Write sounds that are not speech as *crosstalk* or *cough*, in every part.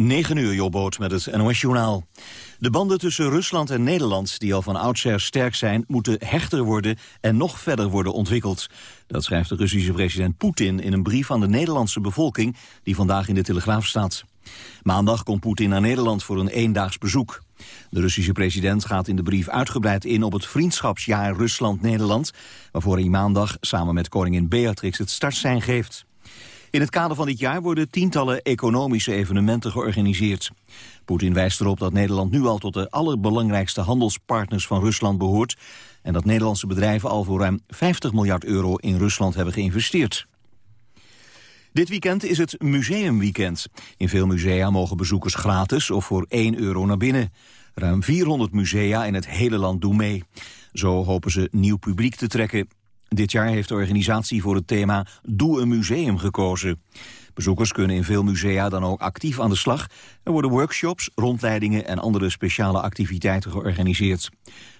9 uur, Jobboot met het NOS-journaal. De banden tussen Rusland en Nederland, die al van oudsher sterk zijn... moeten hechter worden en nog verder worden ontwikkeld. Dat schrijft de Russische president Poetin in een brief aan de Nederlandse bevolking... die vandaag in de Telegraaf staat. Maandag komt Poetin naar Nederland voor een eendaags bezoek. De Russische president gaat in de brief uitgebreid in op het vriendschapsjaar Rusland-Nederland... waarvoor hij maandag samen met koningin Beatrix het startsein geeft. In het kader van dit jaar worden tientallen economische evenementen georganiseerd. Poetin wijst erop dat Nederland nu al tot de allerbelangrijkste handelspartners van Rusland behoort... en dat Nederlandse bedrijven al voor ruim 50 miljard euro in Rusland hebben geïnvesteerd. Dit weekend is het museumweekend. In veel musea mogen bezoekers gratis of voor 1 euro naar binnen. Ruim 400 musea in het hele land doen mee. Zo hopen ze nieuw publiek te trekken. Dit jaar heeft de organisatie voor het thema Doe een museum gekozen. Bezoekers kunnen in veel musea dan ook actief aan de slag. Er worden workshops, rondleidingen en andere speciale activiteiten georganiseerd.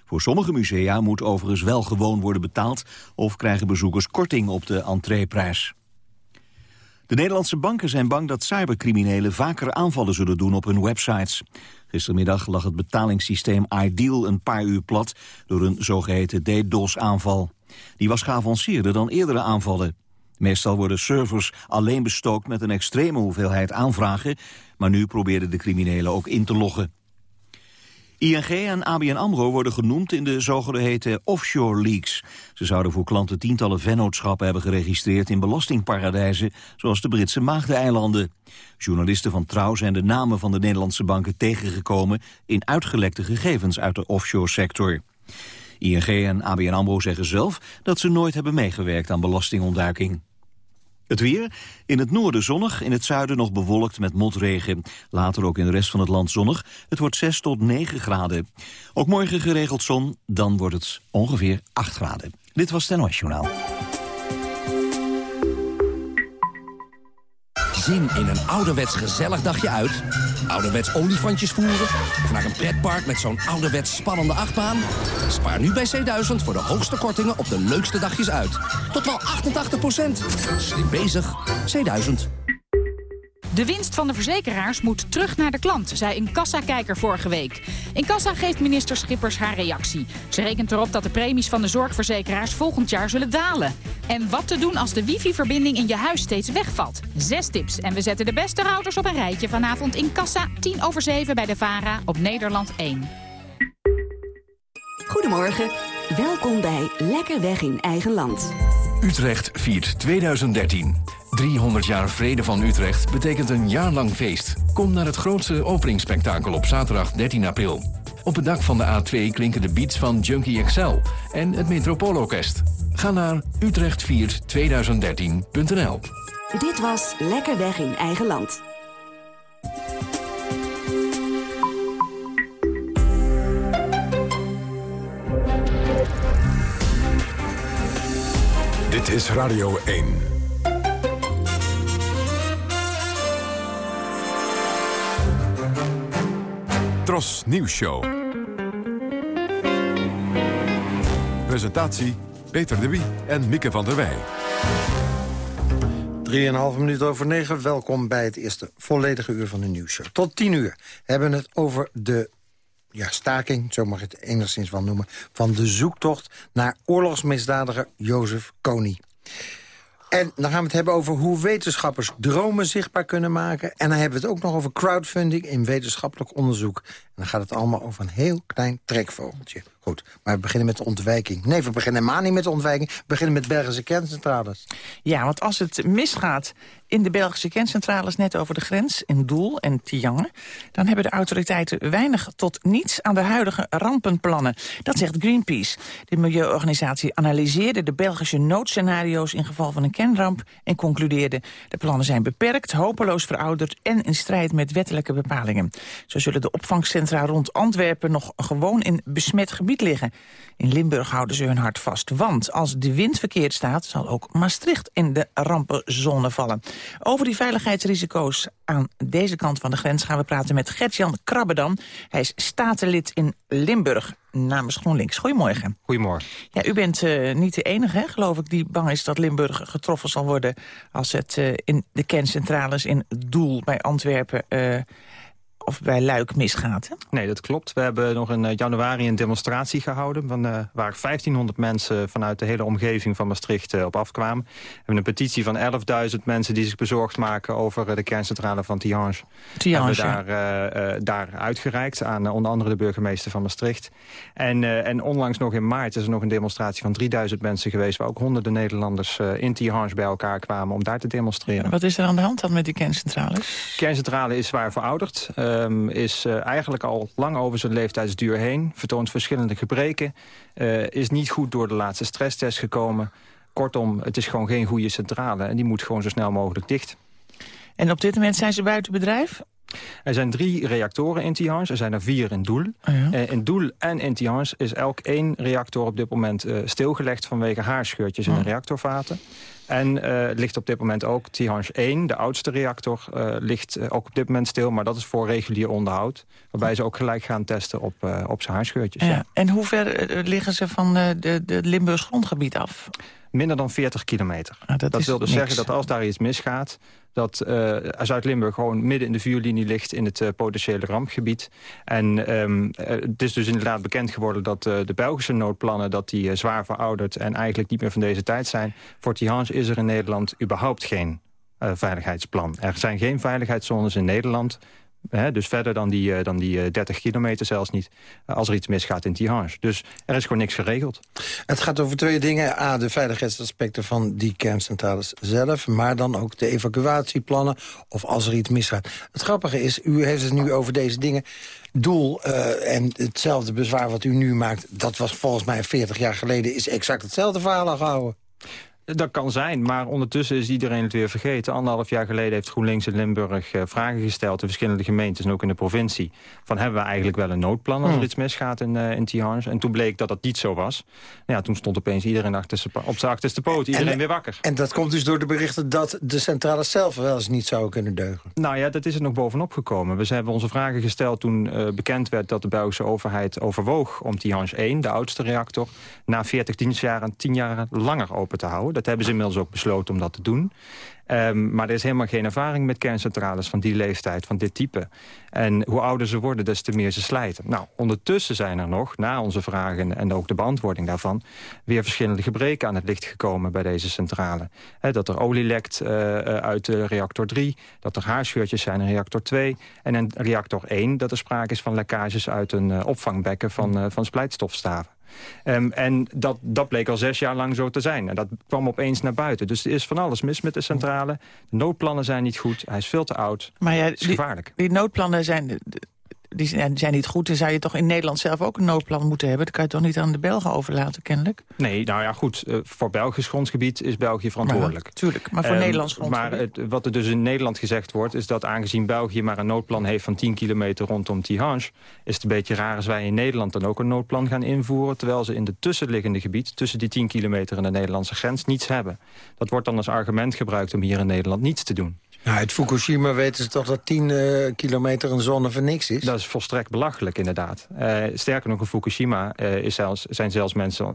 Voor sommige musea moet overigens wel gewoon worden betaald... of krijgen bezoekers korting op de entreeprijs. De Nederlandse banken zijn bang dat cybercriminelen vaker aanvallen zullen doen op hun websites. Gistermiddag lag het betalingssysteem Ideal een paar uur plat door een zogeheten DDoS-aanval. Die was geavanceerder dan eerdere aanvallen. Meestal worden servers alleen bestookt met een extreme hoeveelheid aanvragen... maar nu probeerden de criminelen ook in te loggen. ING en ABN AMRO worden genoemd in de zogeheten offshore leaks. Ze zouden voor klanten tientallen vennootschappen hebben geregistreerd in belastingparadijzen, zoals de Britse Maagdeneilanden. Journalisten van Trouw zijn de namen van de Nederlandse banken tegengekomen in uitgelekte gegevens uit de offshore sector. ING en ABN AMRO zeggen zelf dat ze nooit hebben meegewerkt aan belastingontduiking. Het weer. In het noorden zonnig, in het zuiden nog bewolkt met motregen. Later ook in de rest van het land zonnig. Het wordt 6 tot 9 graden. Ook morgen geregeld zon, dan wordt het ongeveer 8 graden. Dit was het NOS Journaal. Zin in een ouderwets gezellig dagje uit? Ouderwets olifantjes voeren? Of naar een pretpark met zo'n ouderwets spannende achtbaan? Spaar nu bij C1000 voor de hoogste kortingen op de leukste dagjes uit. Tot wel 88%. Slim bezig. C1000. De winst van de verzekeraars moet terug naar de klant, zei een kassakijker vorige week. In kassa geeft minister Schippers haar reactie. Ze rekent erop dat de premies van de zorgverzekeraars volgend jaar zullen dalen. En wat te doen als de wifi-verbinding in je huis steeds wegvalt. Zes tips en we zetten de beste routers op een rijtje vanavond in kassa, 10 over 7 bij de VARA op Nederland 1. Goedemorgen, welkom bij Lekker Weg in Eigen Land. Utrecht viert 2013. 300 jaar vrede van Utrecht betekent een jaar lang feest. Kom naar het grootste openingsspektakel op zaterdag 13 april. Op het dak van de A2 klinken de beats van Junkie XL en het Metropoolorkest. Ga naar utrechtviert2013.nl Dit was Lekker Weg in Eigen Land. Dit is Radio 1. Tros Nieuws Show. Presentatie Peter de Wie en Mieke van der Wij. 3,5 minuten over 9. Welkom bij het eerste volledige uur van de nieuwsshow. Tot 10 uur hebben we het over de ja, staking, zo mag je het enigszins wel noemen... van de zoektocht naar oorlogsmisdadiger Jozef Kony. En dan gaan we het hebben over hoe wetenschappers dromen zichtbaar kunnen maken. En dan hebben we het ook nog over crowdfunding in wetenschappelijk onderzoek. Dan gaat het allemaal over een heel klein trekvogeltje. Goed, maar we beginnen met de ontwijking. Nee, we beginnen helemaal niet met de ontwijking. We beginnen met Belgische kerncentrales. Ja, want als het misgaat in de Belgische kerncentrales net over de grens, in Doel en Tiange, dan hebben de autoriteiten weinig tot niets aan de huidige rampenplannen. Dat zegt Greenpeace. De milieuorganisatie analyseerde de Belgische noodscenario's in geval van een kernramp en concludeerde de plannen zijn beperkt, hopeloos verouderd en in strijd met wettelijke bepalingen. Zo zullen de opvangcentra rond Antwerpen nog gewoon in besmet gebied liggen. In Limburg houden ze hun hart vast, want als de wind verkeerd staat... zal ook Maastricht in de rampenzone vallen. Over die veiligheidsrisico's aan deze kant van de grens... gaan we praten met Gertjan Krabbedam. Hij is statenlid in Limburg namens GroenLinks. Goedemorgen. Goedemorgen. Ja, u bent uh, niet de enige, hè, geloof ik, die bang is dat Limburg getroffen zal worden... als het uh, in de kerncentrales in Doel bij Antwerpen... Uh, of bij Luik misgaat. Hè? Nee, dat klopt. We hebben nog in januari een demonstratie gehouden... Van, uh, waar 1500 mensen vanuit de hele omgeving van Maastricht uh, op afkwamen. We hebben een petitie van 11.000 mensen die zich bezorgd maken... over uh, de kerncentrale van Tihange. Tihange, hebben we daar, daar uitgereikt aan onder andere de burgemeester van Maastricht. En, en onlangs nog in maart is er nog een demonstratie van 3000 mensen geweest... waar ook honderden Nederlanders in Tihange bij elkaar kwamen om daar te demonstreren. Wat is er aan de hand dan met die kerncentrales? Kerncentrale is zwaar verouderd. Um, is uh, eigenlijk al lang over zijn leeftijdsduur heen. Vertoont verschillende gebreken. Uh, is niet goed door de laatste stresstest gekomen. Kortom, het is gewoon geen goede centrale. En die moet gewoon zo snel mogelijk dicht. En op dit moment zijn ze buiten bedrijf? Er zijn drie reactoren in Tihange. Er zijn er vier in Doel. Oh ja. uh, in Doel en in Tihange is elk één reactor op dit moment uh, stilgelegd... vanwege haarscheurtjes Oh. in de reactorvaten. En uh, ligt op dit moment ook Tihange 1, de oudste reactor, uh, ligt uh, ook op dit moment stil. Maar dat is voor regulier onderhoud. Waarbij ze ook gelijk gaan testen op, op zijn haarscheurtjes. Ja. Ja. En hoe ver liggen ze van de, de Limburgs grondgebied af? Minder dan 40 kilometer. Ah, dat wil dus niks. zeggen dat als daar iets misgaat dat uh, Zuid-Limburg gewoon midden in de vuurlinie ligt... in het uh, potentiële rampgebied. En uh, het is dus inderdaad bekend geworden dat de Belgische noodplannen... dat die zwaar verouderd en eigenlijk niet meer van deze tijd zijn. Voor Tihange is er in Nederland überhaupt geen veiligheidsplan. Er zijn geen veiligheidszones in Nederland... Dus verder dan die, uh, dan die uh, 30 kilometer zelfs niet, uh, als er iets misgaat in Tihange. Dus er is gewoon niks geregeld. Het gaat over twee dingen. A, de veiligheidsaspecten van die kerncentrales zelf... maar dan ook de evacuatieplannen of als er iets misgaat. Het grappige is, u heeft het nu over deze dingen. Doel en hetzelfde bezwaar wat u nu maakt... dat was volgens mij 40 jaar geleden... is exact hetzelfde verhaal gehouden. Dat kan zijn, maar ondertussen is iedereen het weer vergeten. Anderhalf jaar geleden heeft GroenLinks in Limburg uh, vragen gesteld... in verschillende gemeentes en ook in de provincie. Van hebben we eigenlijk wel een noodplan als er Hmm. iets misgaat in, uh, in Tihange? En toen bleek dat dat niet zo was. Nou ja, toen stond opeens iedereen achter op zijn achterste poot. Iedereen en, weer wakker. En dat komt dus door de berichten dat de centrales zelf wel eens niet zouden kunnen deugen. Nou ja, dat is er nog bovenop gekomen. We hebben onze vragen gesteld toen uh, bekend werd dat de Belgische overheid overwoog... om Tihange 1, de oudste reactor, na 40 dienstjaren 10 jaar langer open te houden. Dat hebben ze inmiddels ook besloten om dat te doen. Um, maar er is helemaal geen ervaring met kerncentrales van die leeftijd, van dit type. En hoe ouder ze worden, des te meer ze slijten. Nou, ondertussen zijn er nog, na onze vragen en ook de beantwoording daarvan... weer verschillende gebreken aan het licht gekomen bij deze centrale. Dat er olie lekt uh, uit uh, reactor 3, dat er haarscheurtjes zijn in reactor 2... en in reactor 1 dat er sprake is van lekkages uit een uh, opvangbekken van, van splijtstofstaven. Um, en dat, dat bleek al zes jaar lang zo te zijn. En dat kwam opeens naar buiten. Dus er is van alles mis met de centrale. De noodplannen zijn niet goed. Hij is veel te oud. Maar ja, Het is gevaarlijk. Die, die noodplannen zijn, die zijn niet goed. Dan zou je toch in Nederland zelf ook een noodplan moeten hebben. Dat kan je toch niet aan de Belgen overlaten, kennelijk? Nee, nou ja, goed. Uh, voor Belgisch grondgebied is België verantwoordelijk. Tuurlijk, maar voor um, Nederlands grondgebied? Maar het, wat er dus in Nederland gezegd wordt... is dat aangezien België maar een noodplan heeft van 10 kilometer rondom Tihange... is het een beetje raar als wij in Nederland dan ook een noodplan gaan invoeren... terwijl ze in het tussenliggende gebied, tussen die 10 kilometer en de Nederlandse grens, niets hebben. Dat wordt dan als argument gebruikt om hier in Nederland niets te doen. Nou, uit Fukushima weten ze toch dat 10 uh, kilometer een zone voor niks is? Dat is volstrekt belachelijk, inderdaad. Uh, sterker nog, in Fukushima uh, is zelfs, zijn zelfs mensen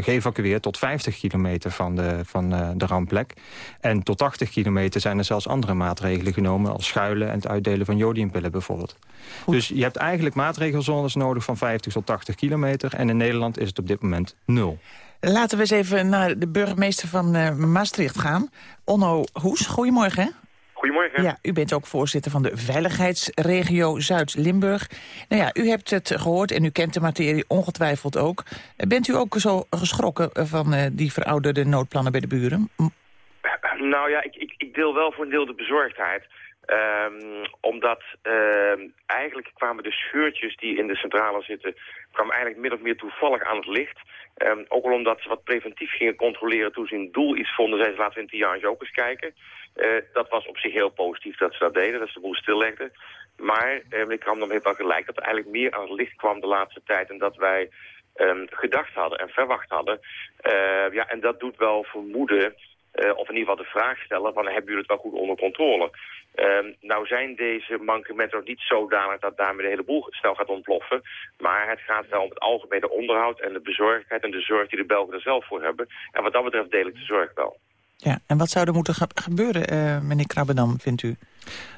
geëvacueerd... tot 50 kilometer van de, van, de rampplek. En tot 80 kilometer zijn er zelfs andere maatregelen genomen... als schuilen en het uitdelen van jodiumpillen bijvoorbeeld. Goed. Dus je hebt eigenlijk maatregelzones nodig van 50 tot 80 kilometer... en in Nederland is het op dit moment nul. Laten we eens even naar de burgemeester van Maastricht gaan. Onno Hoes, goedemorgen. Goedemorgen. Ja, u bent ook voorzitter van de veiligheidsregio Zuid-Limburg. Nou ja, u hebt het gehoord en u kent de materie ongetwijfeld ook. Bent u ook zo geschrokken van uh, die verouderde noodplannen bij de buren? Nou ja, ik, ik, ik, deel wel voor een deel de bezorgdheid. Ehm, omdat ehm, eigenlijk kwamen de scheurtjes die in de centrale zitten... kwamen eigenlijk min of meer toevallig aan het licht. Um, ook al omdat ze wat preventief gingen controleren toen ze een doel iets vonden... zeiden ze laten we in Tiange ook eens kijken. Uh, dat was op zich heel positief dat ze dat deden, dat ze de boel stillegden. Maar uh, meneer Kramdam heeft wel gelijk dat er eigenlijk meer aan het licht kwam de laatste tijd... en dat wij um, gedacht hadden en verwacht hadden. Uh, ja, en dat doet wel vermoeden of in ieder geval de vraag stellen van hebben jullie het wel goed onder controle? Uh, nou zijn deze mankementen nog niet zodanig dat daarmee de hele boel snel gaat ontploffen. Maar het gaat wel om het algemene onderhoud en de bezorgdheid en de zorg die de Belgen er zelf voor hebben. En wat dat betreft deel ik de zorg wel. Ja, en wat zou er moeten gebeuren, uh, meneer Krabbendam, vindt u?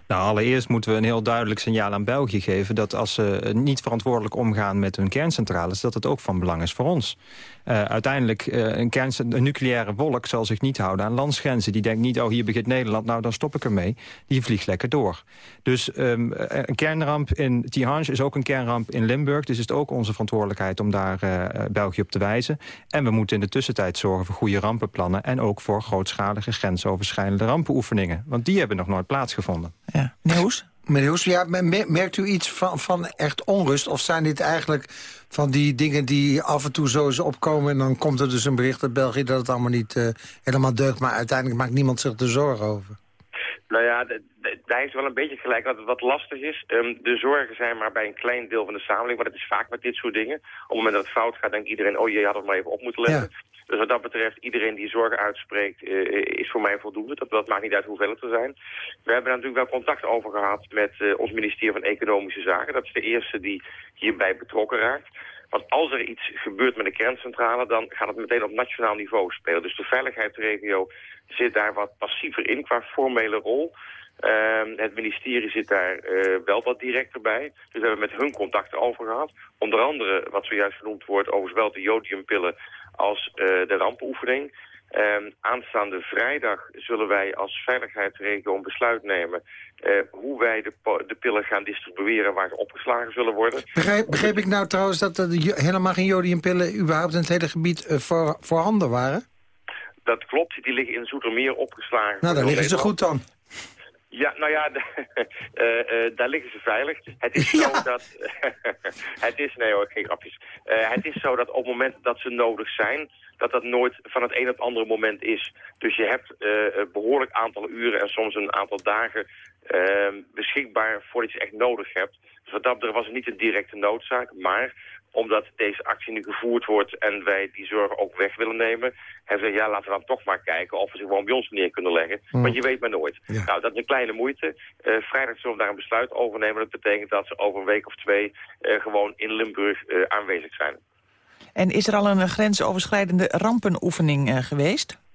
Nou, allereerst moeten we een heel duidelijk signaal aan België geven... dat als ze niet verantwoordelijk omgaan met hun kerncentrales... dat het ook van belang is voor ons. Uh, uiteindelijk, uh, een, een nucleaire wolk zal zich niet houden aan landsgrenzen. Die denkt niet, oh, hier begint Nederland, nou, dan stop ik ermee. Die vliegt lekker door. Dus um, een kernramp in Tihange is ook een kernramp in Limburg. Dus is het ook onze verantwoordelijkheid om daar België op te wijzen. En we moeten in de tussentijd zorgen voor goede rampenplannen... en ook voor grootschalige grensoverschrijdende rampenoefeningen. Want die hebben nog nooit plaatsgevonden. Ja. Meneer Hoes? Meneer Hoes, ja, merkt u iets van, van echt onrust? Of zijn dit eigenlijk van die dingen die af en toe zo eens opkomen... en dan komt er dus een bericht uit België dat het allemaal niet uh, helemaal deugt... maar uiteindelijk maakt niemand zich er zorgen over? Nou ja, daar is wel een beetje gelijk dat het wat lastig is. Um, de zorgen zijn maar bij een klein deel van de samenleving, maar het is vaak met dit soort dingen. Op het moment dat het fout gaat, denkt iedereen, oh je had het maar even op moeten letten. Ja. Dus wat dat betreft, iedereen die zorgen uitspreekt, uh, is voor mij voldoende. Dat, dat maakt niet uit hoeveel het er zijn. We hebben natuurlijk wel contact over gehad met uh, ons ministerie van Economische Zaken. Dat is de eerste die hierbij betrokken raakt. Want als er iets gebeurt met de kerncentrale, dan gaat het meteen op nationaal niveau spelen. Dus de veiligheidsregio zit daar wat passiever in qua formele rol. Uh, het ministerie zit daar uh, wel wat directer bij. Dus we hebben met hun contacten over gehad. Onder andere, wat zojuist genoemd wordt, over zowel de jodiumpillen als uh, de rampenoefening. Um, aanstaande vrijdag zullen wij als veiligheidsregio een besluit nemen... Uh, hoe wij de, de, pillen gaan distribueren waar ze opgeslagen zullen worden. Begrijp, begreep ik nou trouwens dat er helemaal geen jodiumpillen... überhaupt in het hele gebied voor, voorhanden waren? Dat klopt, die liggen in Zoetermeer opgeslagen. Nou, daar liggen ze goed dan. Ja, nou ja, *laughs* uh, uh, daar liggen ze veilig. Het is *laughs* zo ja. dat... *laughs* het is, nee hoor, geen grapjes. Uh, het is zo dat op het moment dat ze nodig zijn... dat dat nooit van het een op het andere moment is. Dus je hebt een behoorlijk aantal uren en soms een aantal dagen... beschikbaar voordat je echt nodig hebt. Dus wat dat betreft was het niet een directe noodzaak. Maar omdat deze actie nu gevoerd wordt en wij die zorg ook weg willen nemen... hebben ze ja, laten we dan toch maar kijken of we ze gewoon bij ons neer kunnen leggen. Mm. Want je weet maar nooit. Ja. Nou, dat is een kleine moite. Uh, vrijdag zullen we daar een besluit over nemen. Dat betekent dat ze over een week of twee uh, gewoon in Limburg uh, aanwezig zijn. En is er al een grensoverschrijdende rampenoefening geweest?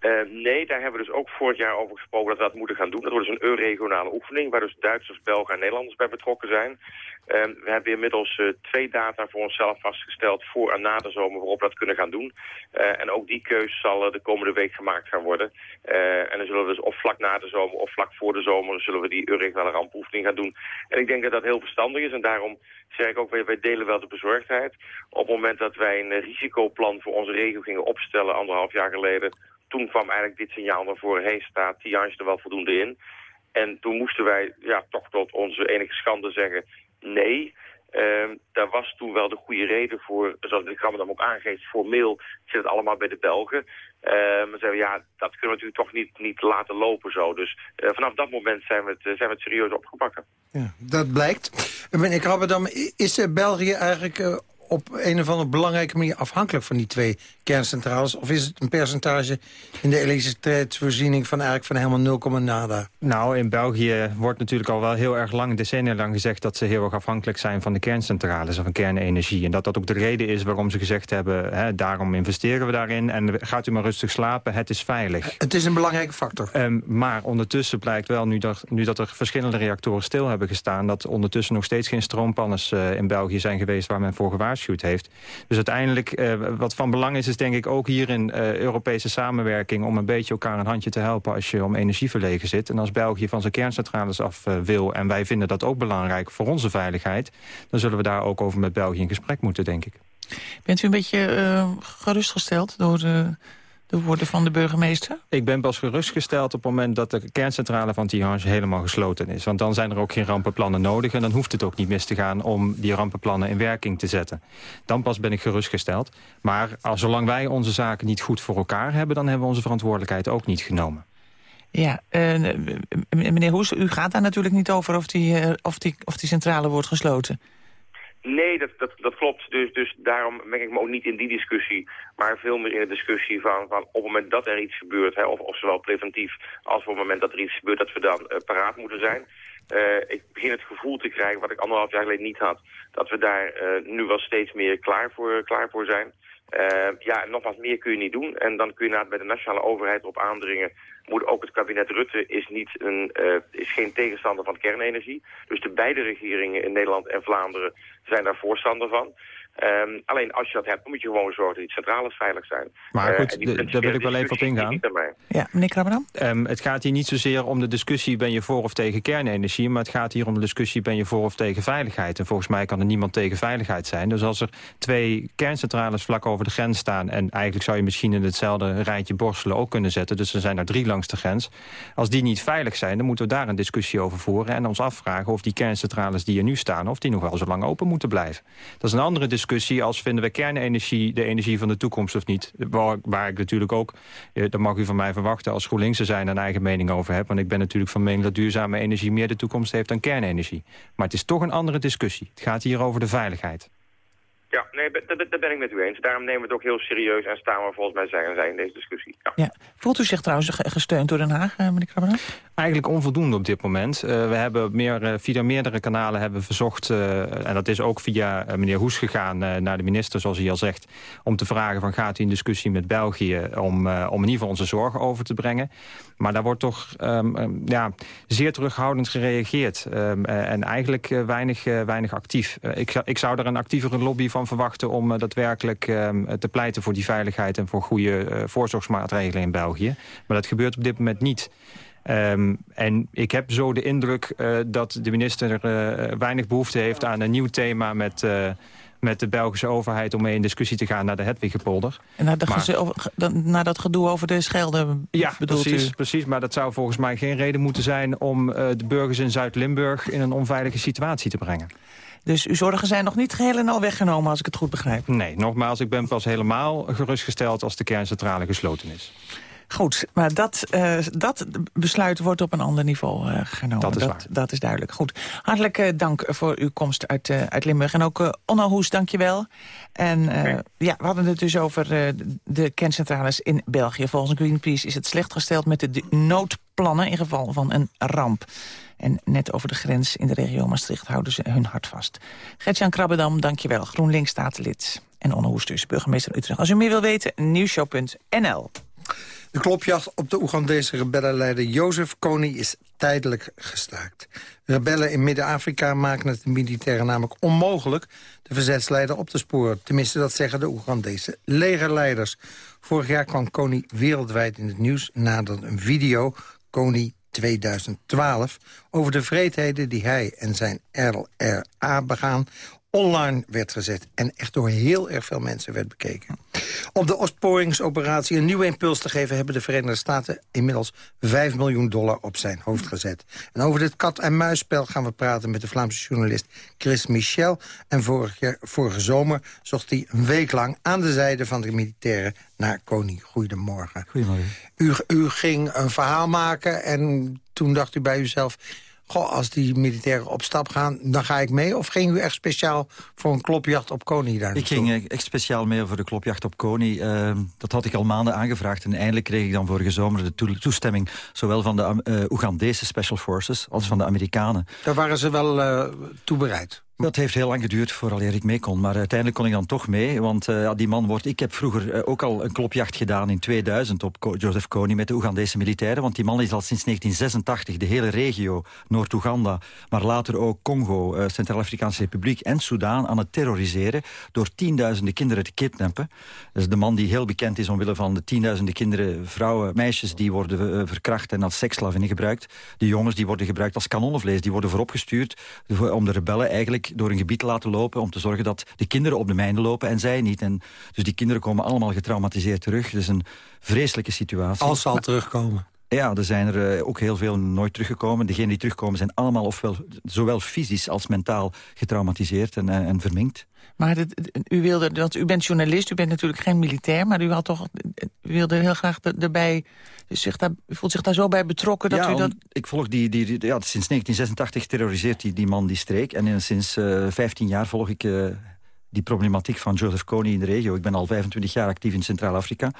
Uh, nee, daar hebben we dus ook vorig jaar over gesproken dat we dat moeten gaan doen. Dat wordt dus een EU-regionale oefening waar dus Duitsers, Belgen en Nederlanders bij betrokken zijn. Uh, we hebben inmiddels uh, twee data voor onszelf vastgesteld voor en na de zomer waarop we dat kunnen gaan doen. en ook die keuze zal de komende week gemaakt gaan worden. en dan zullen we dus of vlak na de zomer of vlak voor de zomer zullen we die EU-regionale rampoefening gaan doen. En ik denk dat dat heel verstandig is en daarom zeg ik ook, wij delen wel de bezorgdheid. Op het moment dat wij een risicoplan voor onze regio gingen opstellen anderhalf jaar geleden toen kwam eigenlijk dit signaal naar voren. Hé, staat Tiange er wel voldoende in? En toen moesten wij ja, toch tot onze enige schande zeggen... nee, uh, daar was toen wel de goede reden voor, zoals de dan ook aangeeft, formeel zit het allemaal bij de Belgen. Uh, maar zeiden ja, dat kunnen we natuurlijk toch niet, niet laten lopen zo. Dus uh, vanaf dat moment zijn we het, zijn we het serieus opgepakken. Ja, dat blijkt. Meneer Krabberdam, is België eigenlijk op een of andere belangrijke manier afhankelijk van die twee kerncentrales? Of is het een percentage in de elektriciteitsvoorziening van eigenlijk van helemaal 0, nada? Nou, in België wordt natuurlijk al wel heel erg lang, decennia lang gezegd... dat ze heel erg afhankelijk zijn van de kerncentrales of van kernenergie. En dat dat ook de reden is waarom ze gezegd hebben... Hè, daarom investeren we daarin en gaat u maar rustig slapen, het is veilig. Het is een belangrijke factor. Um, maar ondertussen blijkt wel, nu dat, nu dat er verschillende reactoren stil hebben gestaan... dat ondertussen nog steeds geen stroompanners uh, in België zijn geweest waar men voor gewaarschuwd heeft. Dus uiteindelijk, uh, wat van belang is, is denk ik ook hier in uh, Europese samenwerking... om een beetje elkaar een handje te helpen als je om energie verlegen zit. En als België van zijn kerncentrales af uh, wil... en wij vinden dat ook belangrijk voor onze veiligheid... dan zullen we daar ook over met België in gesprek moeten, denk ik. Bent u een beetje gerustgesteld door de de woorden van de burgemeester? Ik ben pas gerustgesteld op het moment dat de kerncentrale van Tihange helemaal gesloten is. Want dan zijn er ook geen rampenplannen nodig... en dan hoeft het ook niet mis te gaan om die rampenplannen in werking te zetten. Dan pas ben ik gerustgesteld. Maar als, zolang wij onze zaken niet goed voor elkaar hebben... dan hebben we onze verantwoordelijkheid ook niet genomen. Ja, uh, meneer Hoes, u gaat daar natuurlijk niet over of die, uh, of die, of die centrale wordt gesloten. Nee, dat, dat, dat klopt. Dus, dus daarom meng ik me ook niet in die discussie. Maar veel meer in de discussie van, van op het moment dat er iets gebeurt... Hè, of, of zowel preventief als op het moment dat er iets gebeurt... dat we dan uh, paraat moeten zijn. Uh, ik begin het gevoel te krijgen, wat ik anderhalf jaar geleden niet had... dat we daar uh, nu wel steeds meer klaar voor, klaar voor zijn. Ja, nogmaals, meer kun je niet doen. En dan kun je inderdaad bij de nationale overheid op aandringen moet ook het kabinet Rutte is, niet een, uh, is geen tegenstander van kernenergie. Dus de beide regeringen in Nederland en Vlaanderen zijn daar voorstander van. Um, alleen als je dat hebt, moet je gewoon zorgen dat die centrales veilig zijn. Maar goed, uh, daar wil ik wel even op ingaan. Ja, meneer Krabbenam? Um, het gaat hier niet zozeer om de discussie ben je voor of tegen kernenergie... maar het gaat hier om de discussie ben je voor of tegen veiligheid. En volgens mij kan er niemand tegen veiligheid zijn. Dus als er twee kerncentrales vlak over de grens staan... en eigenlijk zou je misschien in hetzelfde rijtje borstelen ook kunnen zetten... dus er zijn er drie langs de grens. Als die niet veilig zijn, dan moeten we daar een discussie over voeren... en ons afvragen of die kerncentrales die er nu staan... of die nog wel zo lang open moeten blijven. Dat is een andere discussie als vinden we kernenergie de energie van de toekomst of niet. Waar, waar ik natuurlijk ook, eh, dat mag u van mij verwachten... als GroenLinks zijn een eigen mening over heb. Want ik ben natuurlijk van mening dat duurzame energie meer de toekomst heeft dan kernenergie. Maar het is toch een andere discussie. Het gaat hier over de veiligheid. Ja, nee, dat, ben ik met u eens. Daarom nemen we het ook heel serieus en staan we volgens mij zijn, zijn in deze discussie. Ja. ja. Voelt u zich trouwens gesteund door Den Haag, eh, meneer Krabbenam? Eigenlijk onvoldoende op dit moment. Uh, we hebben meer, uh, via meerdere kanalen hebben verzocht, uh, en dat is ook via meneer Hoes gegaan naar de minister, zoals hij al zegt, om te vragen van gaat u in discussie met België om, om in ieder geval onze zorgen over te brengen. Maar daar wordt toch um, ja, zeer terughoudend gereageerd um, en eigenlijk weinig, weinig actief. ik, ik zou er een actievere lobby van verwachten om daadwerkelijk um, te pleiten voor die veiligheid en voor goede voorzorgsmaatregelen in België. Maar dat gebeurt op dit moment niet. Um, en ik heb zo de indruk uh, dat de minister uh, weinig behoefte heeft aan een nieuw thema met... Uh, met de Belgische overheid om mee in discussie te gaan naar de Hedwigepolder. En naar, maar, naar dat gedoe over de Schelde Ja, precies, precies. Maar dat zou volgens mij geen reden moeten zijn... om de burgers in Zuid-Limburg in een onveilige situatie te brengen. Dus uw zorgen zijn nog niet geheel en al weggenomen, als ik het goed begrijp? Nee, nogmaals, ik ben pas helemaal gerustgesteld als de kerncentrale gesloten is. Goed, maar dat, uh, dat besluit wordt op een ander niveau uh, genomen. Dat is, dat, dat, is duidelijk. Goed. Hartelijk uh, dank voor uw komst uit, uit Limburg. En ook Onno Hoes, dank je wel. En okay. ja, we hadden het dus over de kerncentrales in België. Volgens Greenpeace is het slecht gesteld met de noodplannen in geval van een ramp. En net over de grens in de regio Maastricht houden ze hun hart vast. Gertjan Krabbedam, dank je wel. GroenLinks staatslid. En Onno Hoes dus, burgemeester Utrecht. Als u meer wil weten, nieuwshow.nl. De klopjacht op de Oegandese rebellenleider Jozef Kony is tijdelijk gestaakt. Rebellen in Midden-Afrika maken het de militairen namelijk onmogelijk... de verzetsleider op te sporen. Tenminste, dat zeggen de Oegandese legerleiders. Vorig jaar kwam Kony wereldwijd in het nieuws... nadat een video, Kony 2012, over de vreedheden die hij en zijn LRA begaan online werd gezet. En echt door heel erg veel mensen werd bekeken. Om de opsporingsoperatie een nieuwe impuls te geven... hebben de Verenigde Staten inmiddels 5 miljoen dollar op zijn hoofd gezet. En over dit kat-en-muisspel gaan we praten met de Vlaamse journalist Chris Michel. En vorige, vorige zomer zocht hij een week lang aan de zijde van de militairen naar Koning. Goedemorgen. Goedemorgen. U, u ging een verhaal maken en toen dacht u bij uzelf goh, als die militairen op stap gaan, dan ga ik mee? Of ging u echt speciaal voor een klopjacht op Kony daar Ik ging echt speciaal mee voor de klopjacht op Kony. Uh, dat had ik al maanden aangevraagd. En eindelijk kreeg ik dan vorige zomer de toestemming... zowel van de uh, Oegandese Special Forces als van de Amerikanen. Daar waren ze wel uh, toe bereid? Dat heeft heel lang geduurd vooral ik mee kon. Maar uiteindelijk kon ik dan toch mee. Want uh, die man wordt... Ik heb vroeger uh, ook al een klopjacht gedaan in 2000 op Joseph Kony met de Oegandese militairen. Want die man is al sinds 1986 de hele regio Noord-Oeganda... maar later ook Congo, uh, Centraal-Afrikaanse Republiek en Soudaan aan het terroriseren... door tienduizenden kinderen te kidnappen. Dat is de man die heel bekend is omwille van de tienduizenden kinderen... vrouwen, meisjes die worden verkracht en als seksslavinnen gebruikt. De jongens die worden gebruikt als kanonnenvlees. Die worden vooropgestuurd om de rebellen eigenlijk door een gebied te laten lopen... om te zorgen dat de kinderen op de mijnen lopen en zij niet. En dus die kinderen komen allemaal getraumatiseerd terug. Het is een vreselijke situatie. Als ze al terugkomen. Ja, er zijn er eh, ook heel veel nooit teruggekomen. Degenen die terugkomen zijn allemaal ofwel, zowel fysisch als mentaal getraumatiseerd en, eh, en verminkt. Maar u wilde, want u bent journalist, u bent natuurlijk geen militair... maar u, had toch, u wilde heel graag erbij, zich daar, u voelt zich daar zo bij betrokken... dat ja, u dat... ik volg die, die, ja, sinds 1986 terroriseert die, die man die streek. En sinds uh, 15 jaar volg ik uh, die problematiek van Joseph Kony in de regio. Ik ben al 25 jaar actief in Centraal-Afrika.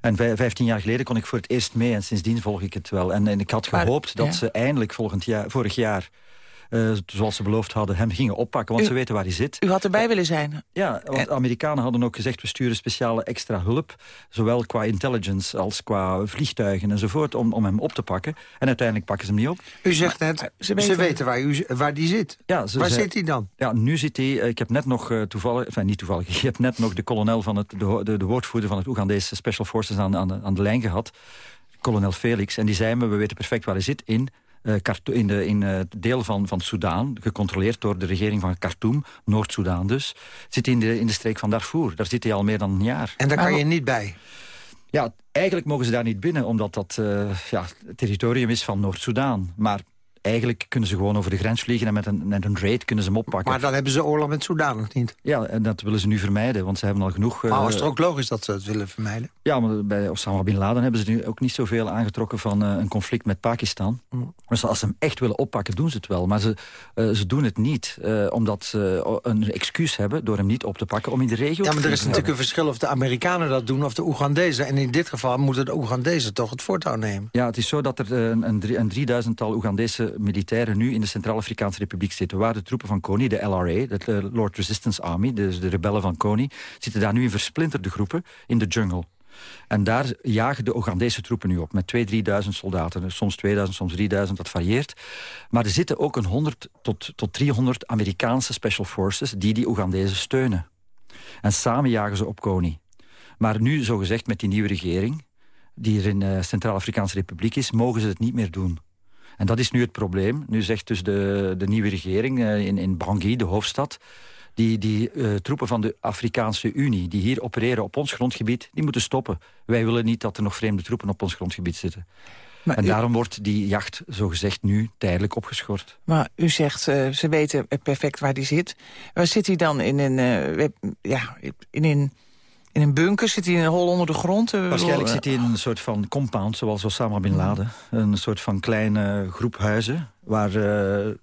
En 15 jaar geleden kon ik voor het eerst mee en sindsdien volg ik het wel. En, en ik had gehoopt dat ze eindelijk volgend jaar, vorig jaar... Uh, zoals ze beloofd hadden, hem gingen oppakken. Want u, ze weten waar hij zit. U had erbij willen zijn. Ja, want de Amerikanen hadden ook gezegd... we sturen speciale extra hulp. Zowel qua intelligence als qua vliegtuigen enzovoort... om, om hem op te pakken. En uiteindelijk pakken ze hem niet op. U zegt net, ze weten, waar, u, waar die zit. Ja, ze, waar zit hij dan? Ja, nu zit hij... Ik heb net nog uh, toevallig... Enfin, niet toevallig. *laughs* Ik heb net nog de kolonel van het... de, de, de woordvoerder van het Oegandese Special Forces aan, aan, de, aan de lijn gehad. Kolonel Felix. En die zei me, we weten perfect waar hij zit in in, de, in uh, deel van, van Soudaan, gecontroleerd door de regering van Khartoum, Noord-Soedan dus, zit in de, in de streek van Darfur. Daar zit hij al meer dan een jaar. En daar kan je niet bij? Ja, eigenlijk mogen ze daar niet binnen, omdat dat uh, ja, het territorium is van Noord-Soedan. Maar eigenlijk kunnen ze gewoon over de grens vliegen... en met een, met een raid kunnen ze hem oppakken. Maar dan hebben ze oorlog met Soedan nog niet. Ja, en dat willen ze nu vermijden, want ze hebben al genoeg... Maar uh, is het ook logisch dat ze het willen vermijden? Ja, maar bij Osama Bin Laden hebben ze nu ook niet zoveel aangetrokken... van uh, een conflict met Pakistan. Mm. Dus als ze hem echt willen oppakken, doen ze het wel. Maar ze, uh, ze doen het niet, omdat ze een excuus hebben... door hem niet op te pakken om in de regio Ja, maar er is natuurlijk een verschil of de Amerikanen dat doen... of de Oegandezen. En in dit geval moeten de Oegandezen toch het voortouw nemen. Ja, het is zo dat er een, een, een drieduizendtal Oegandese militairen... nu in de Centraal-Afrikaanse Republiek zitten... waar de troepen van Kony, de LRA, de Lord Resistance Army... dus de rebellen van Kony, zitten daar nu in versplinterde groepen in de jungle. En daar jagen de Oegandese troepen nu op, met 2.000, 3.000 soldaten. Soms 2.000, soms 3.000, dat varieert. Maar er zitten ook een 100 tot, tot 300 Amerikaanse special forces... die die Oegandezen steunen. En samen jagen ze op Kony. Maar nu, zogezegd, met die nieuwe regering... die er in de Centraal-Afrikaanse Republiek is, mogen ze het niet meer doen. En dat is nu het probleem. Nu zegt dus de, de nieuwe regering in, in Bangui, de hoofdstad... die, die uh, troepen van de Afrikaanse Unie... die hier opereren op ons grondgebied, die moeten stoppen. Wij willen niet dat er nog vreemde troepen op ons grondgebied zitten. Maar en u... daarom wordt die jacht, zogezegd, nu tijdelijk opgeschort. Maar u zegt, uh, ze weten perfect waar die zit. Waar zit hij dan in een... Uh, ja, in een in een bunker? Zit hij in een hol onder de grond? Waarschijnlijk zit hij in een soort van compound, zoals Osama Bin Laden. Een soort van kleine groep huizen... waar uh,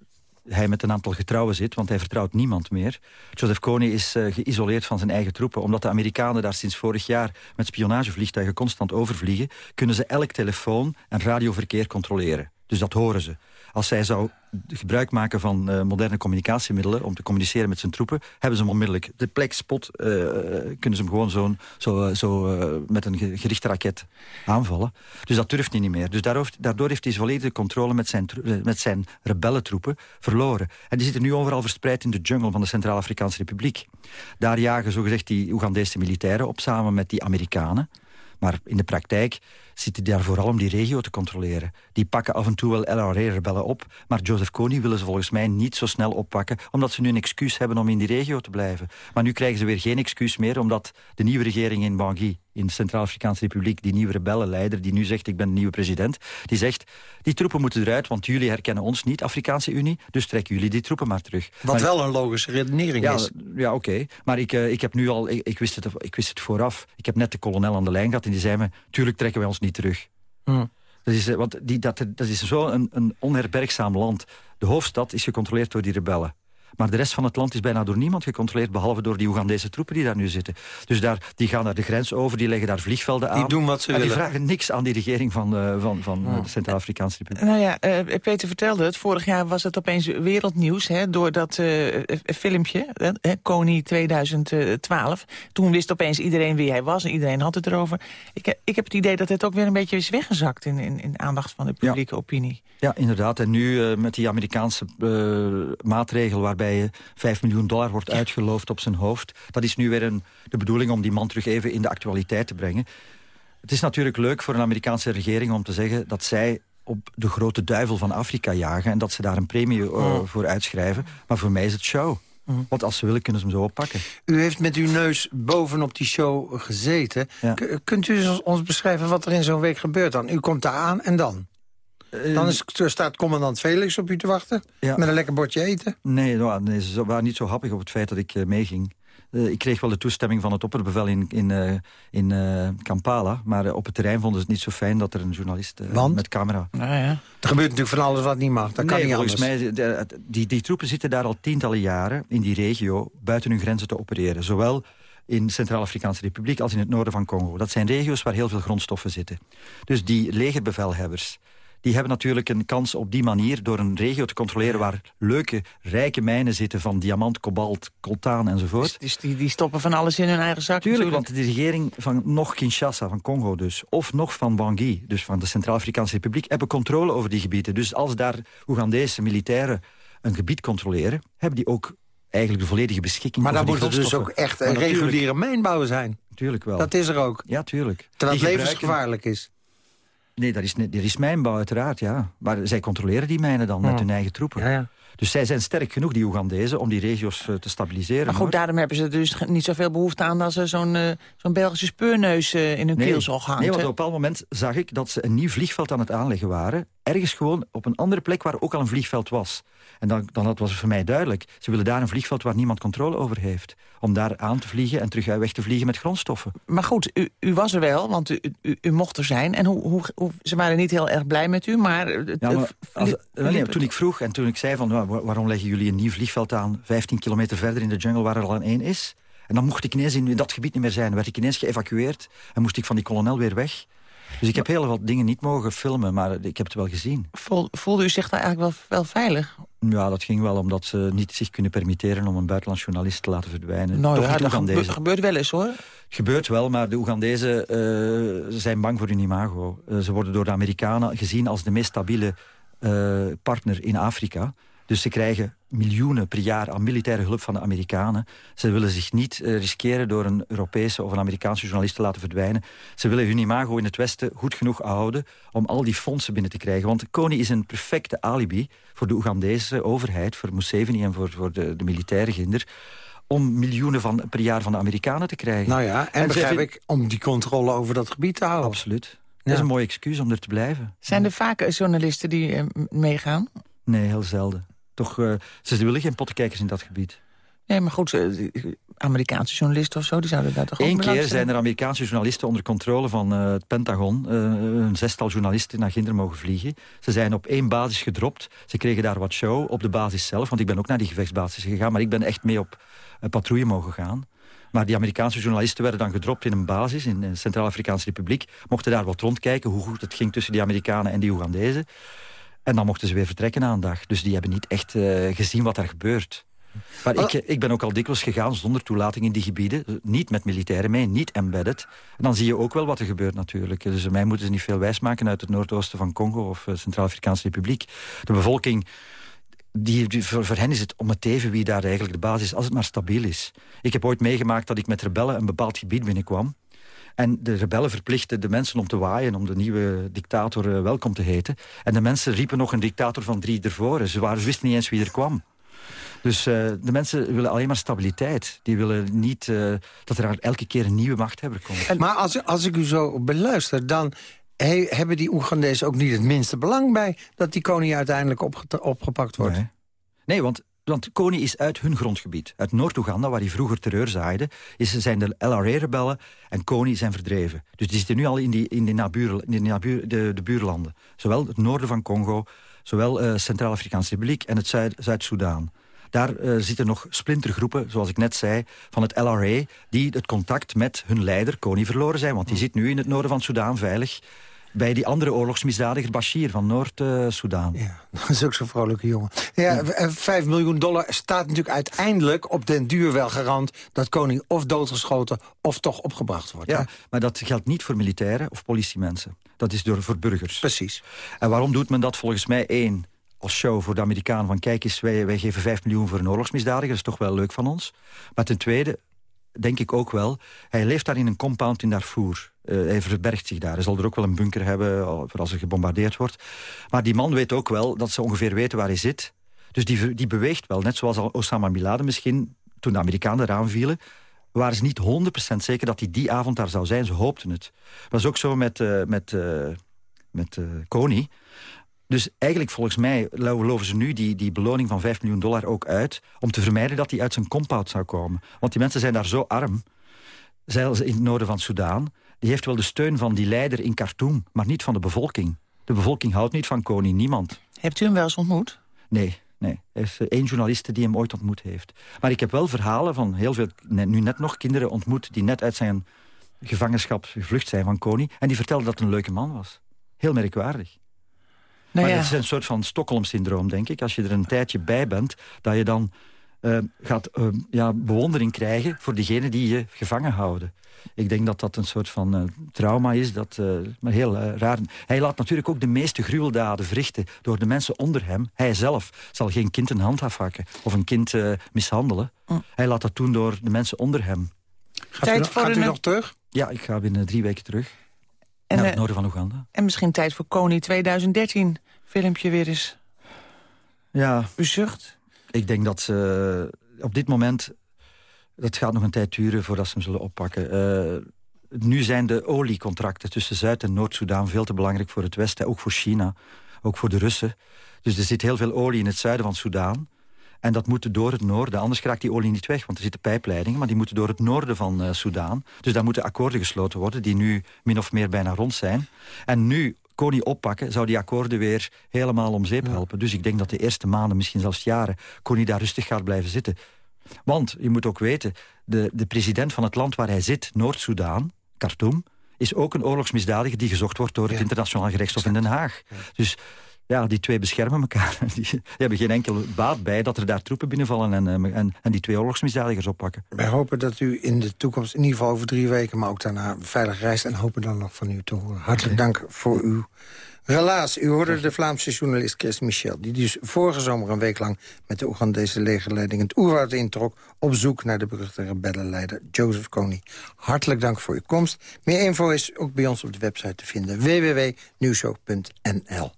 hij met een aantal getrouwen zit, want hij vertrouwt niemand meer. Joseph Kony is uh, geïsoleerd van zijn eigen troepen. Omdat de Amerikanen daar sinds vorig jaar met spionagevliegtuigen constant overvliegen... kunnen ze elk telefoon- en radioverkeer controleren. Dus dat horen ze. Als zij zou gebruik maken van uh, moderne communicatiemiddelen... om te communiceren met zijn troepen, hebben ze hem onmiddellijk. De plek spot uh, kunnen ze hem gewoon zo, zo, zo uh, met een gerichte raket aanvallen. Dus dat durft hij niet meer. Dus daardoor, daardoor heeft hij volledige controle met zijn, met zijn rebellentroepen verloren. En die zitten nu overal verspreid in de jungle van de Centraal-Afrikaanse Republiek. Daar jagen zogezegd die Oegandese militairen op samen met die Amerikanen. Maar in de praktijk zitten daar vooral om die regio te controleren. Die pakken af en toe wel LRA-rebellen op... maar Joseph Kony willen ze volgens mij niet zo snel oppakken... omdat ze nu een excuus hebben om in die regio te blijven. Maar nu krijgen ze weer geen excuus meer... omdat de nieuwe regering in Bangui, in de Centraal-Afrikaanse Republiek... die nieuwe rebellenleider, die nu zegt ik ben de nieuwe president... die zegt, die troepen moeten eruit, want jullie herkennen ons niet... Afrikaanse Unie, dus trekken jullie die troepen maar terug. Wat maar, wel een logische redenering ja, is. Ja, oké. Okay. Maar ik, uh, ik heb nu al... Ik, ik, wist het, ik wist het vooraf. Ik heb net de kolonel aan de lijn gehad en die zei me... tuurlijk trekken wij ons niet terug. Hmm. Dat is, want die, dat, dat is zo een, een onherbergzaam land. De hoofdstad is gecontroleerd door die rebellen. Maar de rest van het land is bijna door niemand gecontroleerd... behalve door die Oegandese troepen die daar nu zitten. Dus daar, die gaan naar de grens over, die leggen daar vliegvelden aan. Die doen wat ze en willen. die vragen niks aan die regering van, uh, van, van oh. de Centraal-Afrikaanse Republiek. Nou ja, uh, Peter vertelde het. Vorig jaar was het opeens wereldnieuws... Hè, door dat uh, filmpje, uh, Kony 2012. Toen wist opeens iedereen wie hij was en iedereen had het erover. Ik, ik heb het idee dat het ook weer een beetje is weggezakt... in, in, in aandacht van de publieke ja. opinie. Ja, inderdaad. En nu met die Amerikaanse maatregel... waarbij waarbij 5 miljoen dollar wordt uitgeloofd op zijn hoofd. Dat is nu weer een, de bedoeling om die man terug even in de actualiteit te brengen. Het is natuurlijk leuk voor een Amerikaanse regering om te zeggen dat zij op de grote duivel van Afrika jagen... en dat ze daar een premie eh, Oh. voor uitschrijven. Maar voor mij is het show. Mm. Want als ze willen, kunnen ze hem zo oppakken. U heeft met uw neus bovenop die show gezeten. Ja. Kunt u ons- ons beschrijven wat er in zo'n week gebeurt dan? U komt daar aan en dan? Dan is, er staat commandant Felix op u te wachten. Ja. Met een lekker bordje eten. Nee, nou, nee, ze waren niet zo happig op het feit dat ik eh, meeging. Eh, ik kreeg wel de toestemming van het opperbevel in, in, eh, in eh, Kampala. Maar eh, op het terrein vonden ze het niet zo fijn dat er een journalist eh, Want? met camera... Nou ja. Er gebeurt natuurlijk van alles wat niet mag. Dat kan niet volgens anders. mij, de- die, die troepen zitten daar al tientallen jaren in die regio buiten hun grenzen te opereren. Zowel in de Centraal-Afrikaanse Republiek als in het noorden van Congo. Dat zijn regio's waar heel veel grondstoffen zitten. Dus die legerbevelhebbers, die hebben natuurlijk een kans op die manier... door een regio te controleren waar leuke, rijke mijnen zitten... van diamant, kobalt, coltaan enzovoort. Dus die, die stoppen van alles in hun eigen zak Tuurlijk, natuurlijk. want de regering van nog Kinshasa, van Congo dus... of nog van Bangui, dus van de Centraal-Afrikaanse Republiek... hebben controle over die gebieden. Dus als daar Oegandese militairen een gebied controleren... hebben die ook eigenlijk de volledige beschikking Maar dan over die moet er dus ook echt een Maar reguliere mijnbouw zijn. Natuurlijk wel. Dat is er ook. Ja, tuurlijk. Terwijl het levensgevaarlijk is. Nee, dat is, dat is mijnbouw uiteraard, ja. Maar zij controleren die mijnen dan met hun eigen troepen. Ja, ja. Dus zij zijn sterk genoeg, die Oegandezen, om die regio's eh, te stabiliseren. Maar goed, hoor. daarom hebben ze dus niet zoveel behoefte aan... als er zo'n eh, zo'n Belgische speurneus eh, in hun keelzog hangt. Nee, want op een bepaald moment zag ik dat ze een nieuw vliegveld aan het aanleggen waren. Ergens gewoon op een andere plek waar ook al een vliegveld was. En dan, dan was het voor mij duidelijk. Ze willen daar een vliegveld waar niemand controle over heeft. Om daar aan te vliegen en terug weg te vliegen met grondstoffen. Maar goed, u, u was er wel, want u, u, u mocht er zijn. En hoe, hoe, hoe- ze waren niet heel erg blij met u, maar... Ja, maar als- nee, toen ik vroeg en toen ik zei van nou, wa- waarom leggen jullie een nieuw vliegveld aan 15 kilometer verder in de jungle waar er al een één is. En dan mocht ik ineens in dat gebied niet meer zijn. werd ik ineens geëvacueerd en moest ik van die kolonel weer weg. Dus ik heb heel wat dingen niet mogen filmen, maar ik heb het wel gezien. Voel- voelde u zich daar eigenlijk wel, wel veilig? Ja, dat ging wel omdat ze niet zich kunnen permitteren om een buitenlands journalist te laten verdwijnen. Nou Toch ja, dat gebeurt wel eens hoor. gebeurt wel, maar de Oegandezen eh, zijn bang voor hun imago. Eh, ze worden door de Amerikanen gezien als de meest stabiele eh, partner in Afrika. Dus ze krijgen miljoenen per jaar aan militaire hulp van de Amerikanen. Ze willen zich niet eh, riskeren door een Europese of een Amerikaanse journalist te laten verdwijnen. Ze willen hun imago in het Westen goed genoeg houden om al die fondsen binnen te krijgen. Want Kony is een perfecte alibi voor de Oegandese overheid, voor Museveni en voor, voor de, de militaire ginder om miljoenen van, per jaar van de Amerikanen te krijgen. Nou ja, en, begrijp ik, om die controle over dat gebied te houden. Absoluut. Dat is een mooi excuus om er te blijven. Zijn er vaak journalisten die eh, meegaan? Nee, heel zelden. Toch, eh, ze willen geen pottenkijkers in dat gebied. Nee, maar goed, Amerikaanse journalisten of zo, die zouden daar toch Eén keer zijn er Amerikaanse journalisten onder controle van eh, het Pentagon. eh, een zestal journalisten naar Ginder mogen vliegen. Ze zijn op één basis gedropt. Ze kregen daar wat show op de basis zelf. Want ik ben ook naar die gevechtsbasis gegaan. Maar ik ben echt mee op uh, patrouille mogen gaan. Maar die Amerikaanse journalisten werden dan gedropt in een basis... in de Centraal-Afrikaanse Republiek. Mochten daar wat rondkijken hoe goed het ging tussen die Amerikanen en die Oegandezen. En dan mochten ze weer vertrekken na een dag. Dus die hebben niet echt uh, gezien wat er gebeurt. Maar ik, ik, ben ook al dikwijls gegaan zonder toelating in die gebieden. Niet met militairen mee, niet embedded. En dan zie je ook wel wat er gebeurt natuurlijk. Dus mij moeten ze niet veel wijsmaken uit het noordoosten van Congo of uh, Centraal-Afrikaanse Republiek. De bevolking, die, die, voor, voor, hen is het om het even wie daar eigenlijk de basis is, als het maar stabiel is. Ik heb ooit meegemaakt dat ik met rebellen een bepaald gebied binnenkwam. En de rebellen verplichten de mensen om te waaien... om de nieuwe dictator uh, welkom te heten. En de mensen riepen nog een dictator van drie ervoor. Ze, waren, ze wisten niet eens wie er kwam. Dus uh, de mensen willen alleen maar stabiliteit. Die willen niet uh, dat er elke keer een nieuwe machthebber komt. En, maar als, als ik u zo beluister, dan he, hebben die Oegandezen ook niet het minste belang bij... dat die koning uiteindelijk opge opgepakt wordt. Nee, nee want want Kony is uit hun grondgebied. Uit Noord-Oeganda, waar hij vroeger terreur zaaide... Is, zijn de LRA-rebellen en Kony zijn verdreven. Dus die zitten nu al in, die, in, die nabuur, in die nabuur, de, de buurlanden. Zowel het noorden van Congo, zowel uh, Centraal-Afrikaanse Republiek... en het Zuid-Soedan. Daar uh, zitten nog splintergroepen, zoals ik net zei, van het LRA... die het contact met hun leider, Kony, verloren zijn. Want die zit nu in het noorden van Soedan veilig bij die andere oorlogsmisdadiger Bashir van Noord-Soedan. ja, *laughs* dat is ook zo'n vrolijke jongen. Ja, ja. 5 miljoen dollar staat natuurlijk uiteindelijk op den duur wel garant... dat koning of doodgeschoten of toch opgebracht wordt. Ja, hè? maar dat geldt niet voor militairen of politiemensen. Dat is door, voor burgers. Precies. En waarom doet men dat volgens mij? één, als show voor de Amerikanen van... kijk eens, wij, wij geven 5 miljoen voor een oorlogsmisdadiger. Dat is toch wel leuk van ons. Maar ten tweede, denk ik ook wel... hij leeft daar in een compound in Darfur. Uh, hij verbergt zich daar. Hij zal er ook wel een bunker hebben voor als er gebombardeerd wordt. Maar die man weet ook wel dat ze ongeveer weten waar hij zit. Dus die, die beweegt wel. Net zoals Osama Bin Laden misschien, toen de Amerikanen eraan vielen waren ze niet 100% zeker dat hij die avond daar zou zijn. Ze hoopten het. Dat was ook zo met, uh, met, uh, met Kony. Dus eigenlijk volgens mij loven ze nu die, die beloning van 5 miljoen dollar ook uit... om te vermijden dat hij uit zijn compound zou komen. Want die mensen zijn daar zo arm. Zelfs in het noorden van Soudaan. Die heeft wel de steun van die leider in Khartoum, maar niet van de bevolking. De bevolking houdt niet van Kony, niemand. Hebt u hem wel eens ontmoet? Nee, nee. Er is eh, één journaliste die hem ooit ontmoet heeft. Maar ik heb wel verhalen van heel veel, nu net nog, kinderen ontmoet... die net uit zijn gevangenschap gevlucht zijn van Kony. En die vertelden dat het een leuke man was. Heel merkwaardig. Nou maar ja. het is een soort van Stockholm-syndroom, denk ik. Als je er een tijdje bij bent, dat je dan uh, gaat uh, ja, bewondering krijgen... voor diegenen die je gevangen houden. Ik denk dat dat een soort van uh, trauma is, dat, maar heel raar. Hij laat natuurlijk ook de meeste gruweldaden verrichten... door de mensen onder hem. Hij zelf zal geen kind een hand afhakken of een kind mishandelen. Mm. Hij laat dat doen door de mensen onder hem. Gaat Tijd u, voor gaat u nog terug? Ja, ik ga binnen drie weken terug. En, naar het noorden van Oeganda. En misschien tijd voor Koning 2013 filmpje weer eens ja. bezucht? Ik denk dat ze op dit moment... dat gaat nog een tijd duren voordat ze hem zullen oppakken. Uh, nu zijn de oliecontracten tussen Zuid- en Noord-Soedan... veel te belangrijk voor het Westen, ook voor China, ook voor de Russen. Dus er zit heel veel olie in het zuiden van Soedan. En dat moet door het noorden, anders raakt die olie niet weg... want er zitten pijpleidingen, maar die moeten door het noorden van uh. Dus daar moeten akkoorden gesloten worden... die nu min of meer bijna rond zijn. En nu Kony oppakken, zou die akkoorden weer helemaal om zeep helpen. Dus ik denk dat de eerste maanden, misschien zelfs jaren... Kony daar rustig gaat blijven zitten. Want, je moet ook weten, de, de president van het land waar hij zit... Noord-Soedan, Khartoum, is ook een oorlogsmisdadiger... die gezocht wordt door het internationaal gerechtshof in Den Haag. Dus ja, die twee beschermen elkaar. *laughs* Die, hebben geen enkel baat bij dat er daar troepen binnenvallen... En, eh, en, en die twee oorlogsmisdadigers oppakken. Wij hopen dat u in de toekomst, in ieder geval over drie weken... maar ook daarna veilig reist en hopen dan nog van u te horen. Hartelijk dank voor uw relaas. U hoorde de Vlaamse journalist Chris Michel... die dus vorige zomer een week lang met de Oegandese legerleiding... het oerwoud introk op zoek naar de beruchte rebellenleider Joseph Kony. Hartelijk dank voor uw komst. Meer info is ook bij ons op de website te vinden. www.nieuwshow.nl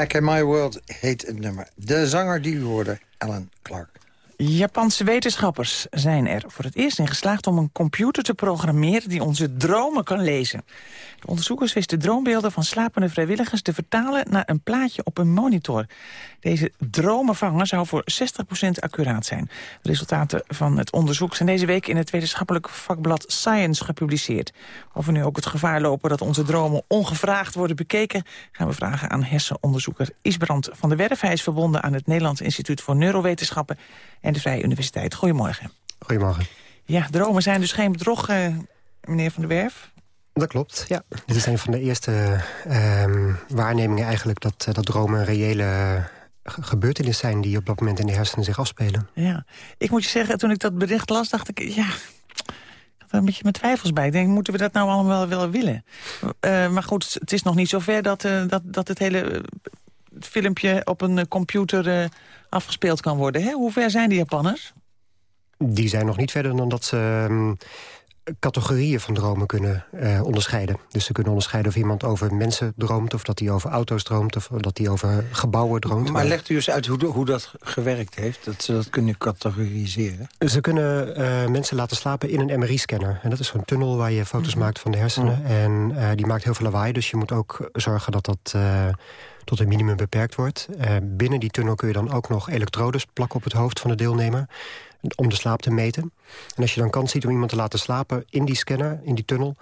Back in My World heet het nummer. De zanger die u hoorde, Alan Clark. Japanse wetenschappers zijn er voor het eerst in geslaagd om een computer te programmeren die onze dromen kan lezen. De onderzoekers wisten droombeelden van slapende vrijwilligers te vertalen naar een plaatje op een monitor. Deze dromenvanger zou voor 60% accuraat zijn. De resultaten van het onderzoek zijn deze week in het wetenschappelijk vakblad Science gepubliceerd. Of we nu ook het gevaar lopen dat onze dromen ongevraagd worden bekeken, gaan we vragen aan hersenonderzoeker Isbrand van der Werf. Hij is verbonden aan het Nederlands Instituut voor Neurowetenschappen en de Vrije Universiteit. Goedemorgen. Goedemorgen. Ja, dromen zijn dus geen bedrog, eh, meneer Van der Werf? Dat klopt, ja. Dit is een van de eerste ehm, waarnemingen eigenlijk... dat, eh, dat dromen een reële gebeurtenis zijn... die op dat moment in de hersenen zich afspelen. Ja, ik moet je zeggen, toen ik dat bericht las, dacht ik... ja, ik had er een beetje mijn twijfels bij. Ik denk, moeten we dat nou allemaal wel willen? Uh, maar goed, het is nog niet zover dat, uh, dat, dat het hele filmpje op een computer afgespeeld kan worden. Hè? Hoe ver zijn die Japanners? Die zijn nog niet verder dan dat ze um, categorieën van dromen kunnen uh, onderscheiden. Dus ze kunnen onderscheiden of iemand over mensen droomt... of dat hij over auto's droomt, of dat hij over gebouwen droomt. Maar legt u eens uit hoe, hoe dat gewerkt heeft, dat ze dat kunnen categoriseren? Ze kunnen uh, mensen laten slapen in een MRI-scanner. En dat is zo'n tunnel waar je foto's mm -hmm. maakt van de hersenen. Mm -hmm. En uh, die maakt heel veel lawaai, dus je moet ook zorgen dat dat tot een minimum beperkt wordt. Uh, binnen die tunnel kun je dan ook nog elektrodes plakken op het hoofd van de deelnemer om de slaap te meten. En als je dan kans ziet om iemand te laten slapen in die scanner, in die tunnel...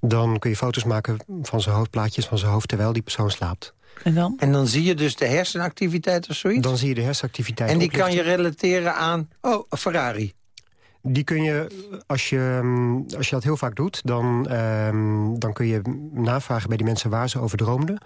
dan kun je foto's maken van zijn hoofdplaatjes van zijn hoofd terwijl die persoon slaapt. En dan? En dan zie je dus de hersenactiviteit of zoiets? Dan zie je de hersenactiviteit En die oplichten. kan je relateren aan, oh, een Ferrari. Die kun je, als je, als je dat heel vaak doet... Dan, um, dan kun je navragen bij die mensen waar ze over droomden.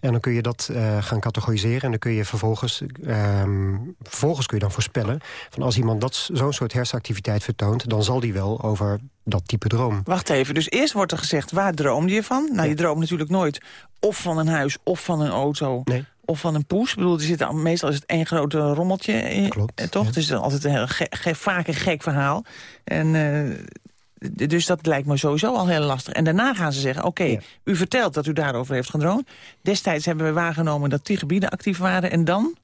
En dan kun je dat uh, gaan categoriseren. En dan kun je vervolgens, um, vervolgens kun je dan voorspellen... van als iemand dat zo'n soort hersenactiviteit vertoont... dan zal die wel over dat type droom. Wacht even, dus eerst wordt er gezegd, waar droomde je van? Nou, ja. je droomt natuurlijk nooit of van een huis of van een auto... Nee of van een poes. Ik bedoel, er zit, meestal is het één grote rommeltje in, Klopt, toch? Ja. Het is altijd een heel ge, ge, vaak een gek verhaal. En, uh, dus dat lijkt me sowieso al heel lastig. En daarna gaan ze zeggen, oké, okay, ja. u vertelt dat u daarover heeft gedroomd. Destijds hebben we waargenomen dat die gebieden actief waren. En dan?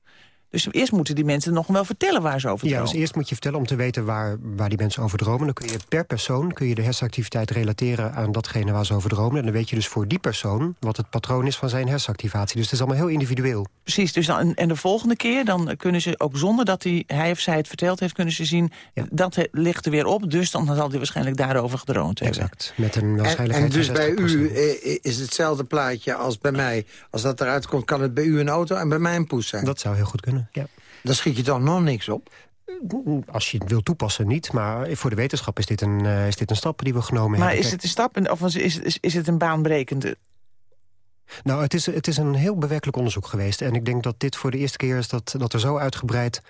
Dus eerst moeten die mensen nog wel vertellen waar ze over dromen. Ja, dus eerst moet je vertellen om te weten waar, waar die mensen over dromen. Dan kun je per persoon kun je de hersenactiviteit relateren aan datgene waar ze over dromen. En dan weet je dus voor die persoon wat het patroon is van zijn hersenactivatie. Dus het is allemaal heel individueel. Precies, dus dan, en de volgende keer dan kunnen ze ook zonder dat hij, hij of zij het verteld heeft... kunnen ze zien, ja. dat ligt er weer op. Dus dan zal hij waarschijnlijk daarover gedroomd hebben. Exact, met een waarschijnlijkheid En, en dus bij u is hetzelfde plaatje als bij mij. Als dat eruit komt, kan het bij u een auto en bij mij een poes zijn. Dat zou heel goed kunnen, ja. Dan schiet je toch nog niks op? Als je het wil toepassen, niet. Maar voor de wetenschap is dit een, uh, is dit een stap die we genomen maar hebben. Maar is het een stap of is, is, is het een baanbrekende... Nou, het is, het is een heel bewerkelijk onderzoek geweest. En ik denk dat dit voor de eerste keer is dat, dat er zo uitgebreid...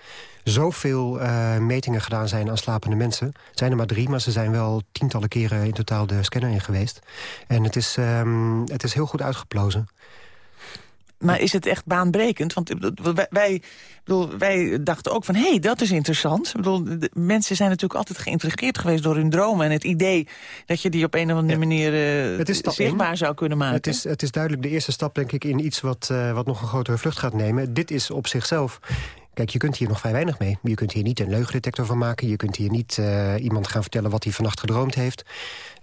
zoveel uh, metingen gedaan zijn aan slapende mensen. Het zijn er maar drie, maar ze zijn wel tientallen keren in totaal de scanner in geweest. En het is, um, het is heel goed uitgeplozen. Maar is het echt baanbrekend? Want wij, wij, bedoel, wij dachten ook van, hé, hey, dat is interessant. Ik bedoel, de, mensen zijn natuurlijk altijd geïntrigeerd geweest door hun dromen... en het idee dat je die op een of andere ja. manier uh, het is zichtbaar in. zou kunnen maken. Het is, het is duidelijk de eerste stap, denk ik, in iets wat, uh, wat nog een grotere vlucht gaat nemen. Dit is op zichzelf... Kijk, je kunt hier nog vrij weinig mee. Je kunt hier niet een leugendetector van maken. Je kunt hier niet uh, iemand gaan vertellen wat hij vannacht gedroomd heeft.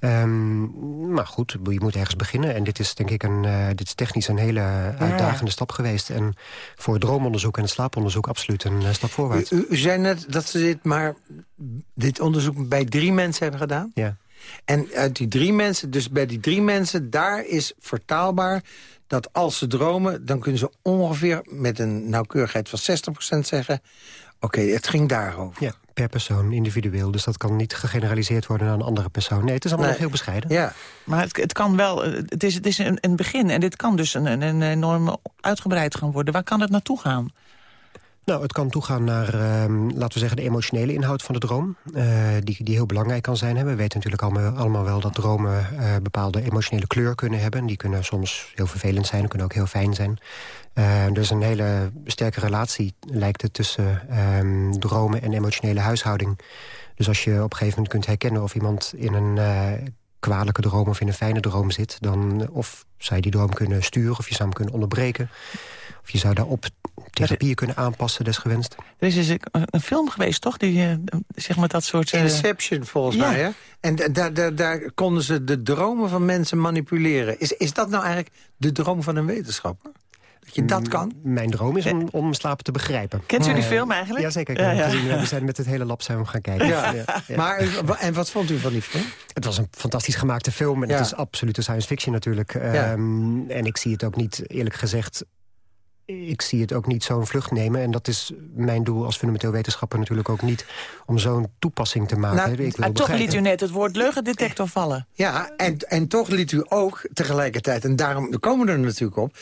Um, maar goed, je moet ergens beginnen. En dit is denk ik een, uh, dit is technisch een hele uitdagende ja. stap geweest. En voor het droomonderzoek en het slaaponderzoek absoluut een uh, stap voorwaarts. U, u, zei net dat ze dit maar dit onderzoek bij drie mensen hebben gedaan? Ja. En uit die drie mensen, dus bij die drie mensen, daar is vertaalbaar dat als ze dromen, dan kunnen ze ongeveer met een nauwkeurigheid van 60% zeggen... oké, okay, het ging daarover. Ja, per persoon, individueel. Dus dat kan niet gegeneraliseerd worden naar een andere persoon. Nee, het is allemaal nee. nog heel bescheiden. Ja. Maar het, het kan wel, het is, het is een, een begin. En dit kan dus een, een, een enorm uitgebreid gaan worden. Waar kan het naartoe gaan? Nou, het kan toegaan naar, uh, laten we zeggen, de emotionele inhoud van de droom. Uh, die, die heel belangrijk kan zijn. We weten natuurlijk allemaal, allemaal wel dat dromen uh, bepaalde emotionele kleur kunnen hebben. Die kunnen soms heel vervelend zijn, kunnen ook heel fijn zijn. Er is een hele sterke relatie, lijkt het, tussen um, dromen en emotionele huishouding. Dus als je op een gegeven moment kunt herkennen of iemand in een kwalijke droom of in een fijne droom zit... dan of je die droom kunnen sturen of je zou hem kunnen onderbreken. Of je zou daarop therapieën kunnen aanpassen, desgewenst. Er is dus een, een film geweest, toch? Die, uh, zeg maar dat soort... Uh... Inception, volgens ja. mij, hè? En daar, daar, daar konden ze de dromen van mensen manipuleren. Is, is dat nou eigenlijk de droom van een wetenschapper? Dat je dat kan? M mijn droom is om, om slapen te begrijpen. Kent u die film eigenlijk? Jazeker. Ja, ja. Gezien, we zijn met het hele lab zijn we gaan kijken. Ja. Maar, en wat vond u van die film? Het was een fantastisch gemaakte film. En het is absolute science fiction natuurlijk. Um, en ik zie het ook niet, eerlijk gezegd ik zie het ook niet zo'n vlucht nemen. En dat is mijn doel als fundamenteel wetenschapper natuurlijk ook niet... om zo'n toepassing te maken. Nou, ik wil toch liet u net het woord leugendetector vallen. Ja, en, en toch liet u ook tegelijkertijd... en daarom komen we er natuurlijk op...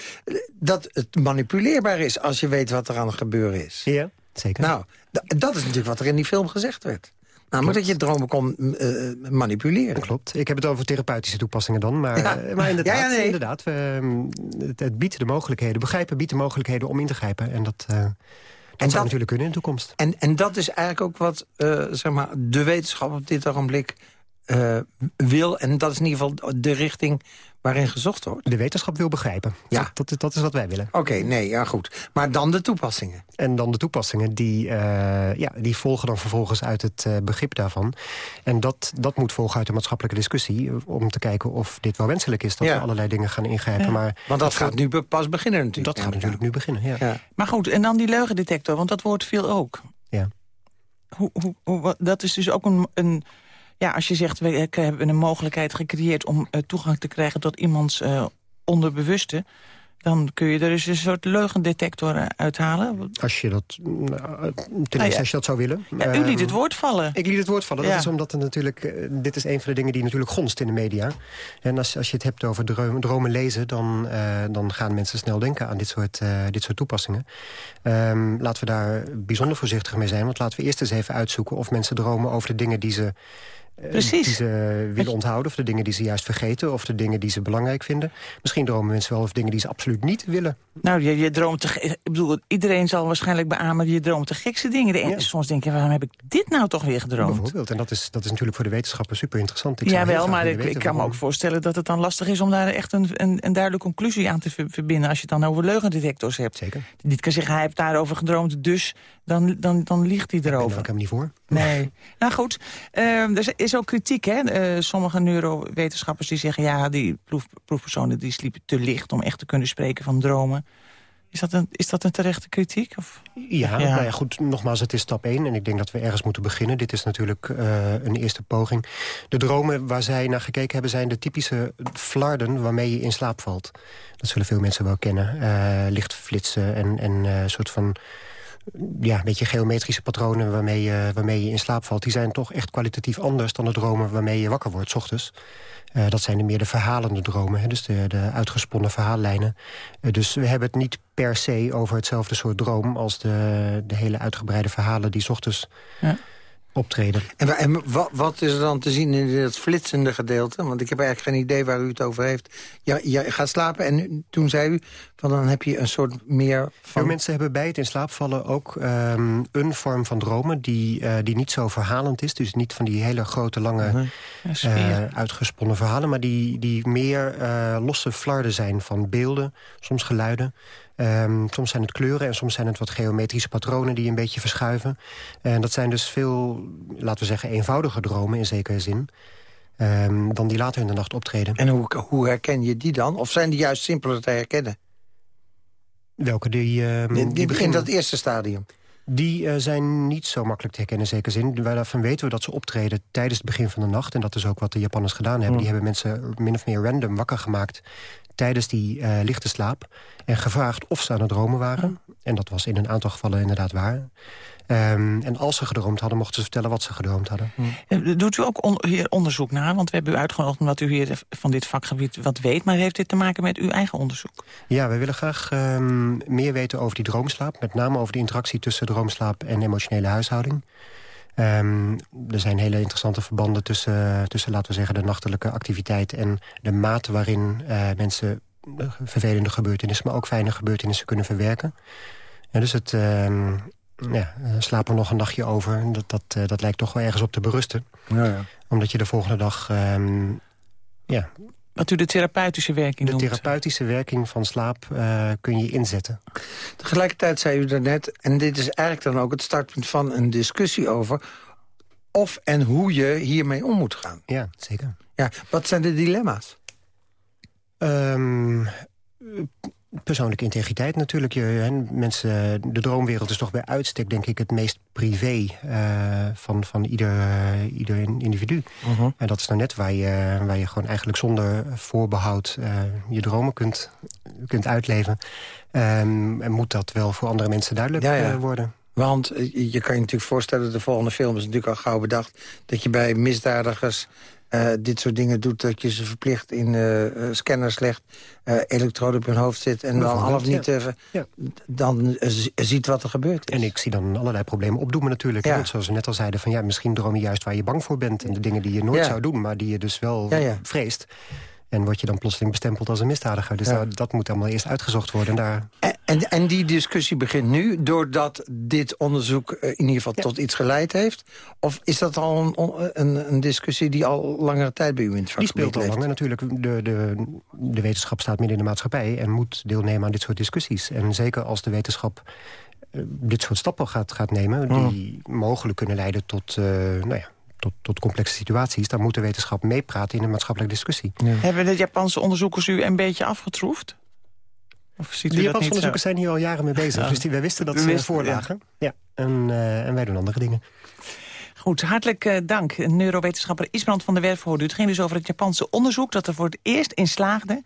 dat het manipuleerbaar is als je weet wat er aan het gebeuren is. Ja, zeker. Nou, dat is natuurlijk wat er in die film gezegd werd. Namelijk dat je dromen kon uh, manipuleren. Klopt. Ik heb het over therapeutische toepassingen dan. Maar, ja. maar inderdaad, ja, ja, nee. inderdaad we, het, het, biedt de mogelijkheden. Begrijpen biedt de mogelijkheden om in te grijpen. En dat, uh, dat zou dat, natuurlijk kunnen in de toekomst. En, en dat is eigenlijk ook wat uh, zeg maar, de wetenschap op dit ogenblik wil. En dat is in ieder geval de richting waarin gezocht wordt. De wetenschap wil begrijpen. Ja. Dat, dat, dat is wat wij willen. Oké, okay, nee, ja goed. Maar dan de toepassingen. En dan de toepassingen, die, uh, ja, die volgen dan vervolgens uit het uh, begrip daarvan. En dat, dat moet volgen uit de maatschappelijke discussie... om te kijken of dit wel wenselijk is, dat ja. we allerlei dingen gaan ingrijpen. Ja. Maar want dat gaat nu pas beginnen natuurlijk. Dat gaat natuurlijk nu beginnen, ja. Maar goed, en dan die leugendetector, want dat woord viel ook. Ja. Hoe, hoe, hoe, dat is dus ook een... een ja, als je zegt, we hebben een mogelijkheid gecreëerd... om uh, toegang te krijgen tot iemands uh, onderbewuste... dan kun je er dus een soort leugendetector uithalen. Als je dat, ten eerste als je dat zou willen. Ja, u liet het woord vallen. Ik liet het woord vallen. Ja. Dat is omdat het natuurlijk, dit is een van de dingen die natuurlijk gonst in de media. En als, als je het hebt over dromen, dromen lezen... Dan, dan gaan mensen snel denken aan dit soort, dit soort toepassingen. Um, laten we daar bijzonder voorzichtig mee zijn. Want laten we eerst eens even uitzoeken of mensen dromen over de dingen die ze... Precies. die ze willen onthouden, of de dingen die ze juist vergeten... of de dingen die ze belangrijk vinden. Misschien dromen mensen wel over dingen die ze absoluut niet willen. Nou, je, je droomt te, ik bedoel, iedereen zal waarschijnlijk beamen... je droomt de gekste dingen. De, ja. Soms denk je, waarom heb ik dit nou toch weer gedroomd? Bijvoorbeeld, en dat is, dat is natuurlijk voor de wetenschapper super interessant. Ja, wel, maar ik, ik kan me ook voorstellen dat het dan lastig is... om daar echt een, een, een duidelijke conclusie aan te verbinden... als je het dan over leugendetectors hebt. Zeker. Die kan zeggen, hij heeft daarover gedroomd, dus dan, dan, dan liegt hij erover. Ik ben hem niet voor. Nee. nou goed, uh, er is ook kritiek, hè? Uh, sommige neurowetenschappers die zeggen... ja, die proef, proefpersonen die sliepen te licht om echt te kunnen spreken van dromen. Is dat een, is dat een terechte kritiek? Of? Ja, ja. Nou ja, goed, nogmaals, het is stap 1 en ik denk dat we ergens moeten beginnen. Dit is natuurlijk uh, een eerste poging. De dromen waar zij naar gekeken hebben zijn de typische flarden waarmee je in slaap valt. Dat zullen veel mensen wel kennen. Uh, lichtflitsen en een soort van ja, een beetje geometrische patronen waarmee je, waarmee je in slaap valt... die zijn toch echt kwalitatief anders dan de dromen waarmee je wakker wordt, s ochtends. Uh, dat zijn de meer de verhalende dromen, hè, dus de, de uitgesponnen verhaallijnen. Uh, dus we hebben het niet per se over hetzelfde soort droom... als de, de hele uitgebreide verhalen die s ochtends ja. optreden. En, en wat, wat, is er dan te zien in het flitsende gedeelte? Want ik heb eigenlijk geen idee waar u het over heeft. Je, je gaat slapen en toen zei u... Van dan heb je een soort meer van... Veel mensen hebben bij het in slaap vallen ook um, een vorm van dromen... Die, uh, die niet zo verhalend is. Dus niet van die hele grote, lange, uh -huh. uh, uitgesponnen verhalen... maar die, die meer uh, losse flarden zijn van beelden, soms geluiden... Um, soms zijn het kleuren en soms zijn het wat geometrische patronen... die een beetje verschuiven. En dat zijn dus veel, laten we zeggen, eenvoudige dromen in zekere zin... Um, dan die later in de nacht optreden. En hoe, hoe herken je die dan? Of zijn die juist simpeler te herkennen? Welke? Die, uh, die, die, die beginnen dat eerste stadium? Die uh, zijn niet zo makkelijk te herkennen in zekere zin. Daarvan weten we dat ze optreden tijdens het begin van de nacht. En dat is ook wat de Japanners gedaan hebben. Hmm. Die hebben mensen min of meer random wakker gemaakt tijdens die uh, lichte slaap. En gevraagd of ze aan het dromen waren. Hmm. En dat was in een aantal gevallen inderdaad waar. Um, en als ze gedroomd hadden, mochten ze vertellen wat ze gedroomd hadden. Hmm. Doet u ook on hier onderzoek naar? Want we hebben u uitgenodigd omdat u hier van dit vakgebied wat weet. Maar heeft dit te maken met uw eigen onderzoek? Ja, we willen graag um, meer weten over die droomslaap. Met name over de interactie tussen droomslaap en emotionele huishouding. Um, er zijn hele interessante verbanden tussen, tussen, laten we zeggen, de nachtelijke activiteit... en de mate waarin uh, mensen vervelende gebeurtenissen... maar ook fijne gebeurtenissen kunnen verwerken. En dus het... Um, ja, uh, slapen nog een nachtje over. Dat, dat, uh, dat lijkt toch wel ergens op te berusten. Ja, ja. Omdat je de volgende dag um, ja. Wat u de therapeutische werking De noemt. therapeutische werking van slaap eh, kun je inzetten. Tegelijkertijd zei u daarnet, en dit is eigenlijk dan ook het startpunt van een discussie over... of en hoe je hiermee om moet gaan. Ja, zeker. Ja, wat zijn de dilemma's? Ehm, persoonlijke integriteit natuurlijk. Je, hè, mensen, de droomwereld is toch bij uitstek, denk ik, het meest privé eh, van, van ieder, eh, ieder individu. En dat is nou net waar je, waar je gewoon eigenlijk zonder voorbehoud eh, je dromen kunt, kunt uitleven. Ehm, en moet dat wel voor andere mensen duidelijk Ja, ja. worden? Want eh, je kan je natuurlijk voorstellen, de volgende film is natuurlijk al gauw bedacht... dat je bij misdadigers eh, dit soort dingen doet... dat je ze verplicht in eh, scanners legt, eh elektroden op hun hoofd zit... en dan half niet ja. even Ja. dan ziet wat er gebeurt. En ik zie dan allerlei problemen opdoemen natuurlijk. Ja. Zoals we net al zeiden, van, ja, misschien droom je juist waar je bang voor bent... en de dingen die je nooit zou doen, maar die je dus wel vreest. En word je dan plotseling bestempeld als een misdadiger. Dus Ja. dat moet allemaal eerst uitgezocht worden. En daar En, en, en die discussie begint nu doordat dit onderzoek eh, in ieder geval tot iets geleid heeft? Of is dat al een, een, een discussie die al langere tijd bij u in het Die vakgebied speelt al langer natuurlijk. De, de, de wetenschap staat midden in de maatschappij... en moet deelnemen aan dit soort discussies. En zeker als de wetenschap eh, dit soort stappen gaat, gaat nemen... die mogelijk kunnen leiden tot, eh, nou ja, tot, tot complexe situaties... dan moet de wetenschap meepraten in een maatschappelijke discussie. Hebben de Japanse onderzoekers u een beetje afgetroefd? Of ziet u De dat Japanse onderzoekers zijn hier al jaren mee bezig. Ja. Dus die, wij wisten dat ze voorlagen. Ja. En, eh, en wij doen andere dingen. Goed, hartelijk eh, dank. Neurowetenschapper Isbrand van der Werf hoorde u. Het ging dus over het Japanse onderzoek dat er voor het eerst in slaagde...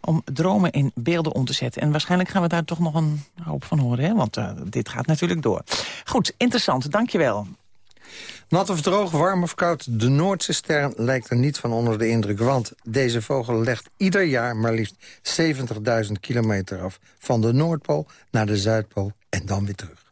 om dromen in beelden om te zetten. En waarschijnlijk gaan we daar toch nog een hoop van horen, hè? want eh, dit gaat natuurlijk door. Goed, interessant, dankjewel. Nat of droog, warm of koud, de Noordse ster lijkt er niet van onder de indruk. Want deze vogel legt ieder jaar maar liefst 70.000 kilometer af. Van de Noordpool naar de Zuidpool en dan weer terug.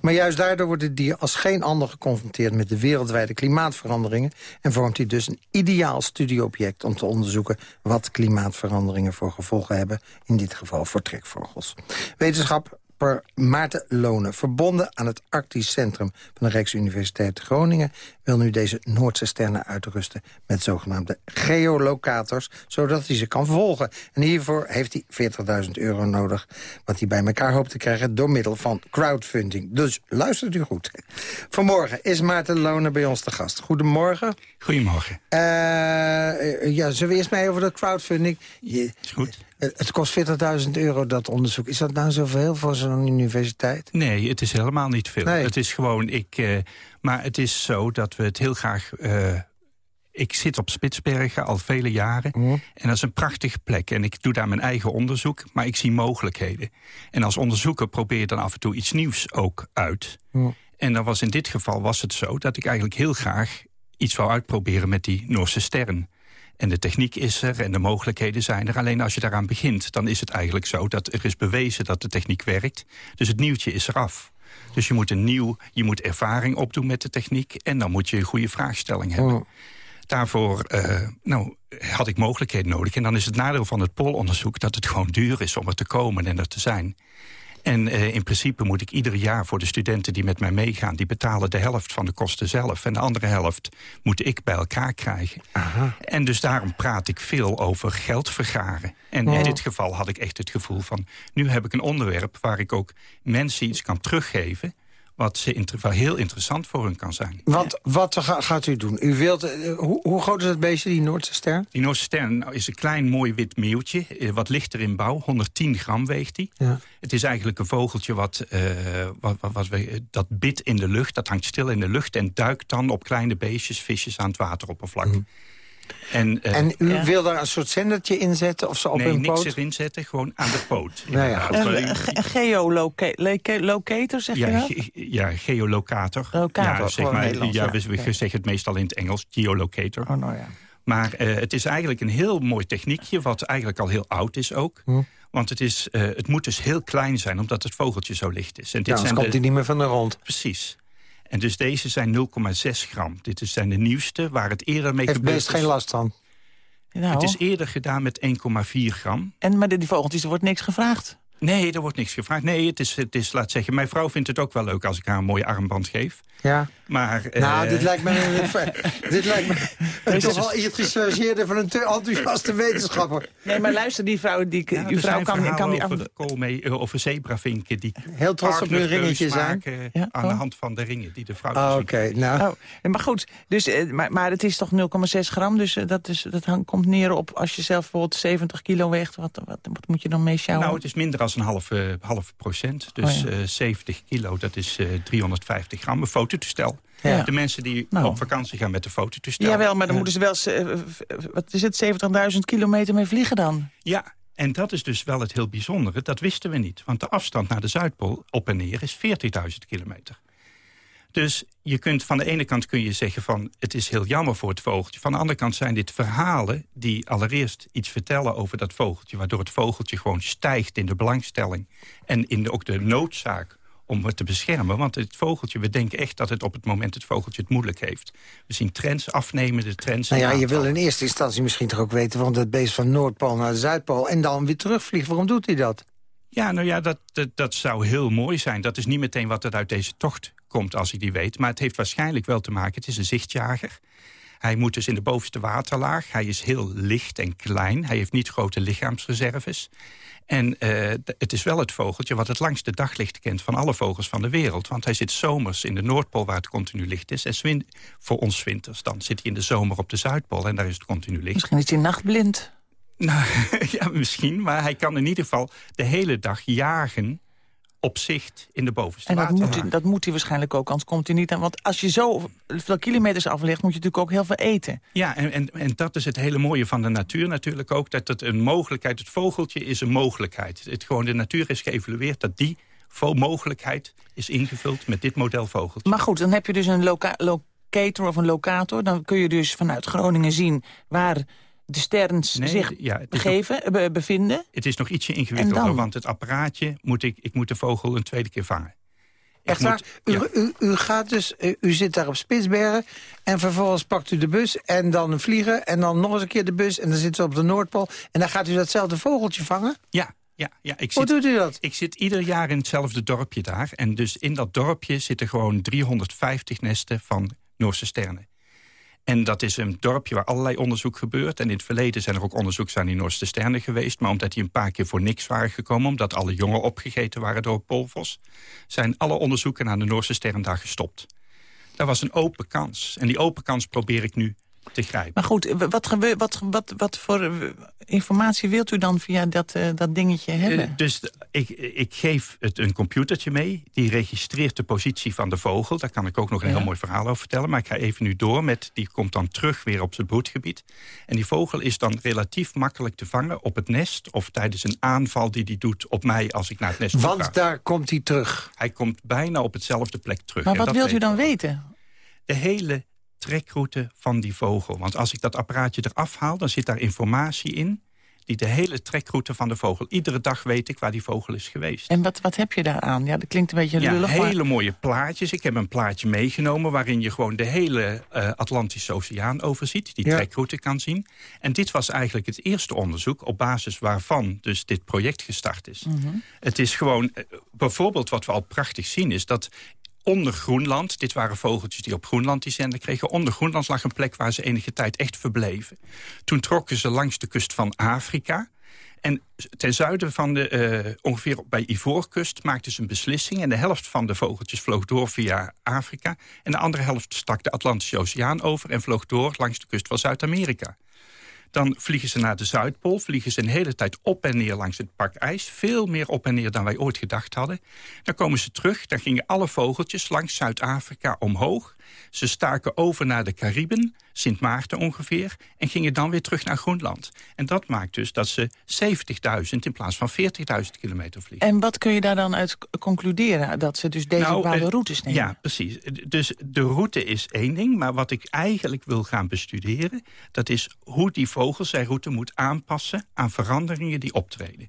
Maar juist daardoor wordt het dier als geen ander geconfronteerd met de wereldwijde klimaatveranderingen... en vormt hij dus een ideaal studieobject om te onderzoeken... wat klimaatveranderingen voor gevolgen hebben, in dit geval voor trekvogels. Wetenschapper Maarten Lonen, verbonden aan het Arctisch Centrum... van de Rijksuniversiteit Groningen... wil nu deze Noordse sterren uitrusten met zogenaamde geolocators... zodat hij ze kan volgen. En hiervoor heeft hij 40.000 euro nodig... wat hij bij elkaar hoopt te krijgen door middel van crowdfunding. Dus luistert u goed. Vanmorgen is Maarten Lonen bij ons te gast. Goedemorgen. Goedemorgen. Eh, ja, zullen we eerst mee over dat crowdfunding? Je, Is goed. Eh, het kost 40.000 euro, dat onderzoek. Is dat nou zoveel voor zo'n universiteit? Nee, het is helemaal niet veel. Nee. Het is gewoon, ik, eh, maar het is zo dat we het heel graag... eh, ik zit op Spitsbergen al vele jaren. En dat is een prachtige plek. En ik doe daar mijn eigen onderzoek, maar ik zie mogelijkheden. En als onderzoeker probeer je dan af en toe iets nieuws ook uit. En dan was in dit geval was het zo dat ik eigenlijk heel graag iets wou uitproberen met die Noorse sterren. En de techniek is er en de mogelijkheden zijn er. Alleen als je daaraan begint, dan is het eigenlijk zo... dat er is bewezen dat de techniek werkt. Dus het nieuwtje is eraf. Dus je moet, een nieuw, je moet ervaring opdoen met de techniek... en dan moet je een goede vraagstelling hebben. Daarvoor eh, nou, had ik mogelijkheden nodig. En dan is het nadeel van het polonderzoek... dat het gewoon duur is om er te komen en er te zijn. En eh, in principe moet ik ieder jaar voor de studenten die met mij meegaan... die betalen de helft van de kosten zelf. En de andere helft moet ik bij elkaar krijgen. En dus daarom praat ik veel over geld vergaren. En in dit geval had ik echt het gevoel van... nu heb ik een onderwerp waar ik ook mensen iets kan teruggeven... wat ze wel heel interessant voor hun kan zijn. Wat, wat ga- gaat u doen? U wilt, eh, hoe, hoe groot is het beestje, die Noordse ster? Die Noorse ster nou, is een klein mooi wit meeuwtje, eh, wat lichter in bouw. 110 gram weegt hij. Ja. Het is eigenlijk een vogeltje wat, eh, wat, wat, wat we, dat bidt in de lucht. Dat hangt stil in de lucht en duikt dan op kleine beestjes, visjes aan het wateroppervlak. En, eh, En u wil daar een soort zendertje in zetten of zo op nee, een niks erin zetten, gewoon aan de poot. Nou ja. Een, een geolocator, zeg Ja, je dat? ge- ja, geolocator. Locator, ja, zeg maar, ja, ja. we, we Ja. zeggen het meestal in het Engels, geolocator. Oh, nou ja. Maar eh, het is eigenlijk een heel mooi techniekje... wat eigenlijk al heel oud is ook. Want het, is, eh, het moet dus heel klein zijn, omdat het vogeltje zo licht is. En Ja, anders komt hij niet meer van de rond. Precies. En dus deze zijn 0,6 gram. Dit is- zijn de nieuwste, waar het eerder mee Heeft gebeurd best is. geen last van. Nou, Het is eerder gedaan met 1,4 gram. en maar die, die vogeltjes, er wordt niks gevraagd. Nee, er wordt niks gevraagd. Nee, het is, het is, laat zeggen, mijn vrouw vindt het ook wel leuk als ik haar een mooie armband geef. Ja. Maar, Nou, eh, dit lijkt me, *laughs* dit lijkt me *laughs* Deze toch is- wel iets gechargeerder van een te enthousiaste wetenschapper. Nee, maar luister, die vrouw, die, Ja, uw vrouw kan, kan die... over, koolmee, eh, over zebravinken die Heel trots op hun partnerkeus ringetje zijn. maken Ja, aan de oh. hand van de ringen die de vrouw dus Oké, nou. Oh, maar goed, dus, eh, maar, maar het is toch 0,6 gram, dus eh, dat, is, dat hang- komt neer op... als je zelf bijvoorbeeld 70 kilo weegt, wat, wat, wat moet je dan mee sjouwen? Nou, het is minder dan een half, eh, half procent. Dus Oh, ja. eh, 70 kilo, dat is eh 350 gram. Een fototoestel. Ja. De mensen die Nou. op vakantie gaan met een fototoestel. Jawel, maar dan eh, moeten ze wel, eh, wat is het, 70.000 kilometer mee vliegen dan? Ja, en dat is dus wel het heel bijzondere. Dat wisten we niet. Want de afstand naar de Zuidpool op en neer is 40.000 kilometer. Dus je kunt van de ene kant kun je zeggen van het is heel jammer voor het vogeltje. Van de andere kant zijn dit verhalen die allereerst iets vertellen over dat vogeltje. Waardoor het vogeltje gewoon stijgt in de belangstelling. En in de, ook de noodzaak om het te beschermen. Want het vogeltje, we denken echt dat het op het moment het vogeltje het moeilijk heeft. We zien trends afnemen, de trends... Nou ja, je wil in eerste instantie misschien toch ook weten... van het beest van Noordpool naar de Zuidpool en dan weer terugvliegt. Waarom doet hij dat? Ja, nou ja, dat, dat, dat zou heel mooi zijn. Dat is niet meteen wat er uit deze tocht komt als hij die weet. Maar het heeft waarschijnlijk wel te maken, het is een zichtjager. Hij moet dus in de bovenste waterlaag. Hij is heel licht en klein. Hij heeft niet grote lichaamsreserves. En eh, het is wel het vogeltje wat het langste daglicht kent van alle vogels van de wereld. Want hij zit zomers in de Noordpool waar het continu licht is. En voor ons winters dan zit hij in de zomer op de Zuidpool en daar is het continu licht. Misschien is hij nachtblind. Nou, *laughs* ja, misschien. Maar hij kan in ieder geval de hele dag jagen op zicht in de bovenste En dat moet, waterlaag. hij- dat moet hij waarschijnlijk ook, anders komt hij niet aan. Want als je zo veel kilometers aflegt, moet je natuurlijk ook heel veel eten. Ja, en, en, en dat is het hele mooie van de natuur natuurlijk ook. Dat het een mogelijkheid, het vogeltje is een mogelijkheid. Het, gewoon de natuur is geëvalueerd dat die mogelijkheid is ingevuld met dit model vogeltje. Maar goed, dan heb je dus een loca locator of een locator. Dan kun je dus vanuit Groningen zien waar de sterren Nee, zich ja, be- bevinden. Het is nog ietsje ingewikkelder, want het apparaatje moet ik, ik moet de vogel een tweede keer vangen. Echt waar? moet- U, ja. u, u, gaat dus, u, zit daar op Spitsbergen en vervolgens pakt u de bus en dan een vliegen... en dan nog eens een keer de bus en dan zit u op de Noordpool... en dan gaat u datzelfde vogeltje vangen? Ja, ja, ja. Ik Hoe zit, doet u dat? Ik zit ieder jaar in hetzelfde dorpje daar. En dus in dat dorpje zitten gewoon 350 nesten van Noorse sterren. En dat is een dorpje waar allerlei onderzoek gebeurt. En in het verleden zijn er ook onderzoeks aan die Noorse sterren geweest. Maar omdat die een paar keer voor niks waren gekomen... omdat alle jongen opgegeten waren door polvos... zijn alle onderzoeken naar de Noorse sterren daar gestopt. Dat was een open kans. En die open kans probeer ik nu te grijpen. Maar goed, wat, wat, wat, wat voor informatie wilt u dan via dat, eh, dat dingetje hebben? Eh, dus d- ik, ik geef het een computertje mee. Die registreert de positie van de vogel. Daar kan ik ook nog een Ja. heel mooi verhaal over vertellen. Maar ik ga even nu door met... die komt dan terug weer op zijn broedgebied. En die vogel is dan relatief makkelijk te vangen op het nest... of tijdens een aanval die die doet op mij als ik naar het nest toe ga. Want daar komt hij terug. Hij komt bijna op hetzelfde plek terug. maar wat wilt u dan weten? De hele trekroute van die vogel. Want als ik dat apparaatje eraf haal, dan zit daar informatie in... die de hele trekroute van de vogel... iedere dag weet ik waar die vogel is geweest. En wat, wat heb je daaraan? Ja, dat klinkt een beetje Ja, lullig, maar... hele mooie plaatjes. Ik heb een plaatje meegenomen waarin je gewoon de hele eh, Atlantische Oceaan overziet. Die Ja. trekroute kan zien. En dit was eigenlijk het eerste onderzoek op basis waarvan dus dit project gestart is. Mhm. Het is gewoon, eh, bijvoorbeeld wat we al prachtig zien is dat onder Groenland, dit waren vogeltjes die op Groenland die zender kregen... onder Groenland lag een plek waar ze enige tijd echt verbleven. Toen trokken ze langs de kust van Afrika... En ten zuiden van de, eh, ongeveer bij Ivoorkust maakten ze een beslissing... en de helft van de vogeltjes vloog door via Afrika... en de andere helft stak de Atlantische Oceaan over... en vloog door langs de kust van Zuid-Amerika. Dan vliegen ze naar de Zuidpool, vliegen ze een hele tijd op en neer langs het pak ijs. Veel meer op en neer dan wij ooit gedacht hadden. Dan komen ze terug, dan gingen alle vogeltjes langs Zuid-Afrika omhoog. Ze staken over naar de Cariben, Sint Maarten ongeveer... en gingen dan weer terug naar Groenland. En dat maakt dus dat ze 70.000 in plaats van 40.000 kilometer vliegen. En wat kun je daar dan uit concluderen? Dat ze dus deze Nou, bepaalde eh, routes nemen? Ja, precies. Dus de route is één ding. Maar wat ik eigenlijk wil gaan bestuderen... dat is hoe die vogel zijn route moet aanpassen... aan veranderingen die optreden.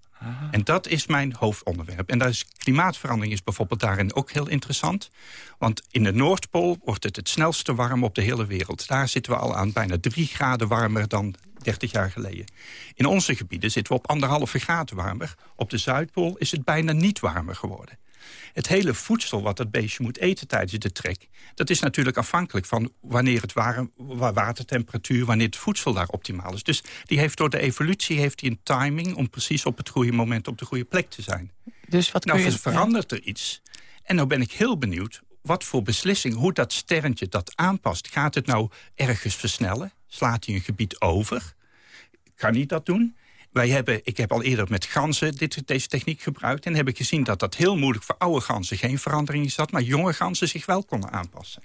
En dat is mijn hoofdonderwerp. En daar is, klimaatverandering is bijvoorbeeld daarin ook heel interessant. Want in de Noordpool wordt het het snelste warm op de hele wereld. Daar zitten we al aan bijna drie graden warmer dan 30 jaar geleden. In onze gebieden zitten we op anderhalve graden warmer. Op de Zuidpool is het bijna niet warmer geworden. Het hele voedsel wat dat beestje moet eten tijdens de trek... dat is natuurlijk afhankelijk van wanneer het warm, watertemperatuur... wanneer het voedsel daar optimaal is. Dus die heeft door de evolutie heeft die een timing... om precies op het goede moment op de goede plek te zijn. Dus wat nou, kun je... verandert er iets. En nou ben ik heel benieuwd wat voor beslissing, hoe dat sterrentje dat aanpast. Gaat het nou ergens versnellen? Slaat hij een gebied over? Kan hij dat doen? Wij hebben, ik heb al eerder met ganzen dit, deze techniek gebruikt... en heb ik gezien dat dat heel moeilijk voor oude ganzen geen verandering is dat... maar jonge ganzen zich wel konden aanpassen.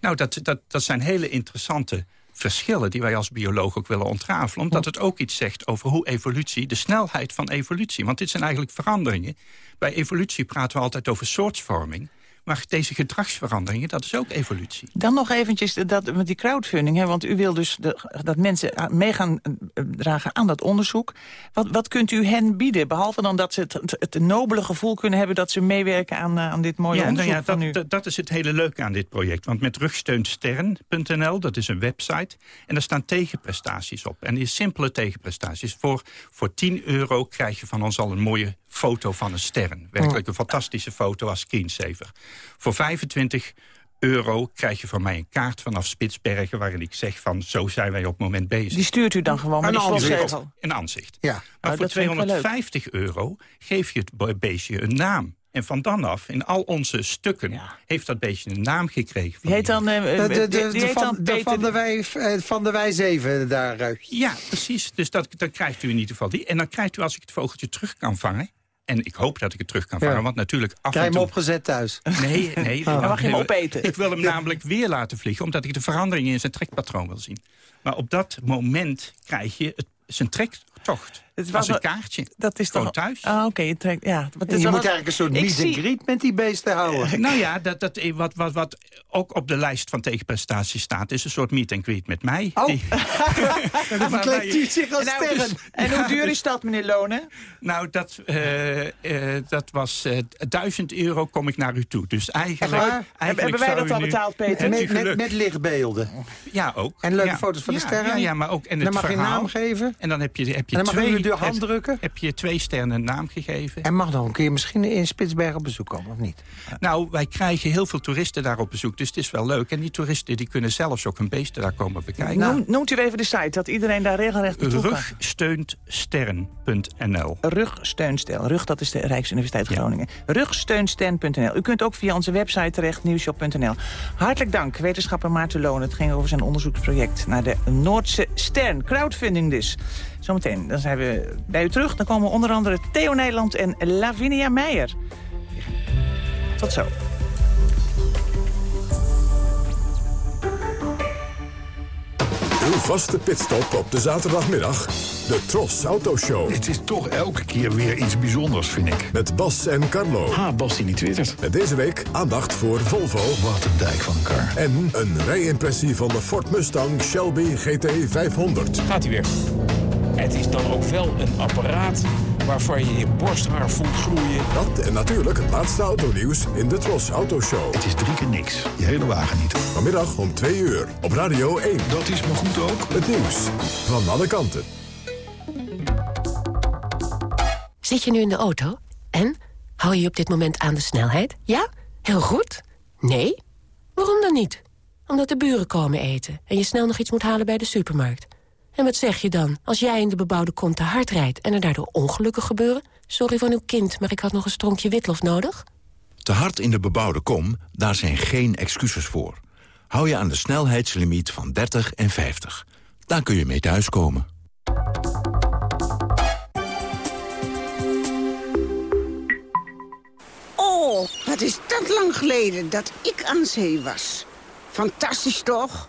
Nou, dat, dat, dat zijn hele interessante verschillen die wij als bioloog ook willen ontrafelen. Omdat het ook iets zegt over hoe evolutie, de snelheid van evolutie. Want dit zijn eigenlijk veranderingen. Bij evolutie praten we altijd over soortsvorming. Maar deze gedragsveranderingen, dat is ook evolutie. Dan nog eventjes dat, met die crowdfunding. Hè, want u wil dus de, dat mensen mee gaan eh, dragen aan dat onderzoek. Wat, wat kunt u hen bieden? Behalve dan dat ze het, het, nobele gevoel kunnen hebben... dat ze meewerken aan, eh, aan dit mooie ja, onderzoek nou ja, van dat, u. Dat, dat is het hele leuke aan dit project. Want met rugsteunstern.nl, dat is een website... en daar staan tegenprestaties op. En die simpele tegenprestaties. Voor, voor 10 euro krijg je van ons al een mooie foto van een sterren. Werkelijk een fantastische foto als screensaver. Voor 25 euro krijg je van mij een kaart vanaf Spitsbergen... waarin ik zeg van zo zijn wij op het moment bezig. Die stuurt u dan gewoon met een een aanzicht. Een aanzicht. Ja. Maar Nou, voor dat vind ik wel leuk. 250 euro geef je het beestje een naam. En van dan af, in al onze stukken, heeft dat beestje een naam gekregen. Die heet dan... eh, De, de, die- de, die de heet van, dan de van, de wij, eh, van de wij zeven daar. eh. Ja, precies. Dus dat, dan krijgt u in ieder geval die. En dan krijgt u, als ik het vogeltje terug kan vangen... en ik hoop dat ik het terug kan vangen, Ja. want natuurlijk af Krijg je en hem opgezet thuis? Nee, nee. *laughs* Dan mag je hem opeten. Ik wil hem namelijk weer laten vliegen... omdat ik de verandering in zijn trekpatroon wil zien. Maar op dat moment krijg je het, zijn Het was een kaartje. Dat is Gewoon toch... thuis. Ah, oké. je trekt... Ja. Maar het is je moet wat- eigenlijk een soort meet and zie- greet met die beesten houden. Nou ja, dat, dat, wat, wat, wat ook op de lijst van tegenprestaties staat... is een soort meet and greet met mij. Oh. Die- Dan verkleedt u zich als Nou, sterren. dus- en hoe duur is dat, meneer Lonen? Nou, dat, eh, eh, dat was eh 1000 euro kom ik naar u toe. Dus eigenlijk, eigenlijk Hebben wij dat al nu- betaald, Peter? Met, met, lichtbeelden. Ja, ook. En leuke Ja. foto's van de sterren? Ja, ja, maar ook en En het dan mag je naam geven. En dan heb je, heb je En dan mag twee... u de hand heb- drukken. Heb je twee sterren een naam gegeven. En mag nog een keer misschien in Spitsbergen op bezoek komen, of niet? Nou, wij krijgen heel veel toeristen daar op bezoek. Dus het is wel leuk. En die toeristen die kunnen zelfs ook hun beesten daar komen bekijken. Noem, noemt u even de site, dat iedereen daar regelrecht naartoe kan. Rugsteuntsterren.nl Rugsteunstel. Rug, dat is de Rijksuniversiteit Groningen. Rugsteunsten.nl. U kunt ook via onze website terecht, nieuwshop.nl. Hartelijk dank, wetenschapper Maarten Loon. Het ging over zijn onderzoeksproject naar de Noordse Stern. Crowdfunding dus. Zometeen, dan zijn we bij u terug. Dan komen onder andere Theo Nederland en Lavinia Meijer. Tot zo. Uw vaste pitstop op de zaterdagmiddag. De Tros Autoshow. Het is toch elke keer weer iets bijzonders, vind ik. Met Bas en Carlo. Ha, Bas die niet twittert. Met deze week aandacht voor Volvo. Wat een dijk van elkaar. En een rijimpressie van de Ford Mustang Shelby GT 500. Gaat hij weer. Het is dan ook wel een apparaat waarvan je je borsthaar voelt gloeien. Dat en natuurlijk het laatste autonieuws in de Tros Autoshow. Het is drie keer niks. Je hele wagen niet. Vanmiddag om 2 uur op Radio 1. Dat is me goed ook. Het nieuws van alle kanten. Zit je nu in de auto? En? Hou je je op dit moment aan de snelheid? Ja? Heel goed? Nee? Waarom dan niet? Omdat de buren komen eten en je snel nog iets moet halen bij de supermarkt. En wat zeg je dan als jij in de bebouwde kom te hard rijdt... en er daardoor ongelukken gebeuren? Sorry van uw kind, maar ik had nog een stronkje witlof nodig. Te hard in de bebouwde kom, daar zijn geen excuses voor. Hou je aan de snelheidslimiet van 30 en 50. Daar kun je mee thuiskomen. Oh, wat is dat lang geleden dat ik aan zee was. Fantastisch toch?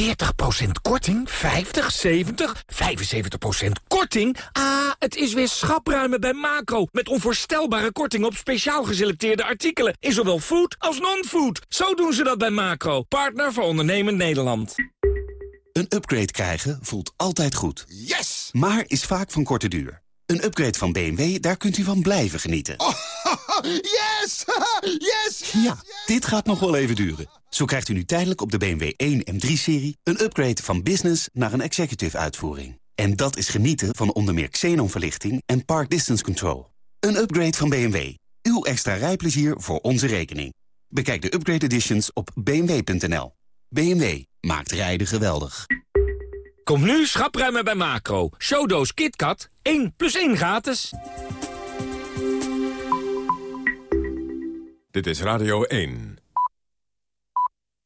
40% korting? 50, 70, 75% korting? Ah, het is weer schapruimen bij Macro. Met onvoorstelbare korting op speciaal geselecteerde artikelen. In zowel food als non-food. Zo doen ze dat bij Macro. Partner voor ondernemend Nederland. Een upgrade krijgen voelt altijd goed. Yes! Maar is vaak van korte duur. Een upgrade van BMW, daar kunt u van blijven genieten. *laughs* yes! *laughs* yes! Ja, dit gaat nog wel even duren. Zo krijgt u nu tijdelijk op de BMW 1 M3-serie... een upgrade van business naar een executive uitvoering. En dat is genieten van onder meer xenonverlichting en park distance control. Een upgrade van BMW. Uw extra rijplezier voor onze rekening. Bekijk de upgrade editions op bmw.nl. BMW maakt rijden geweldig. Kom nu schapruimen bij Macro. Showdoos KitKat, 1 plus 1 gratis. Dit is Radio 1.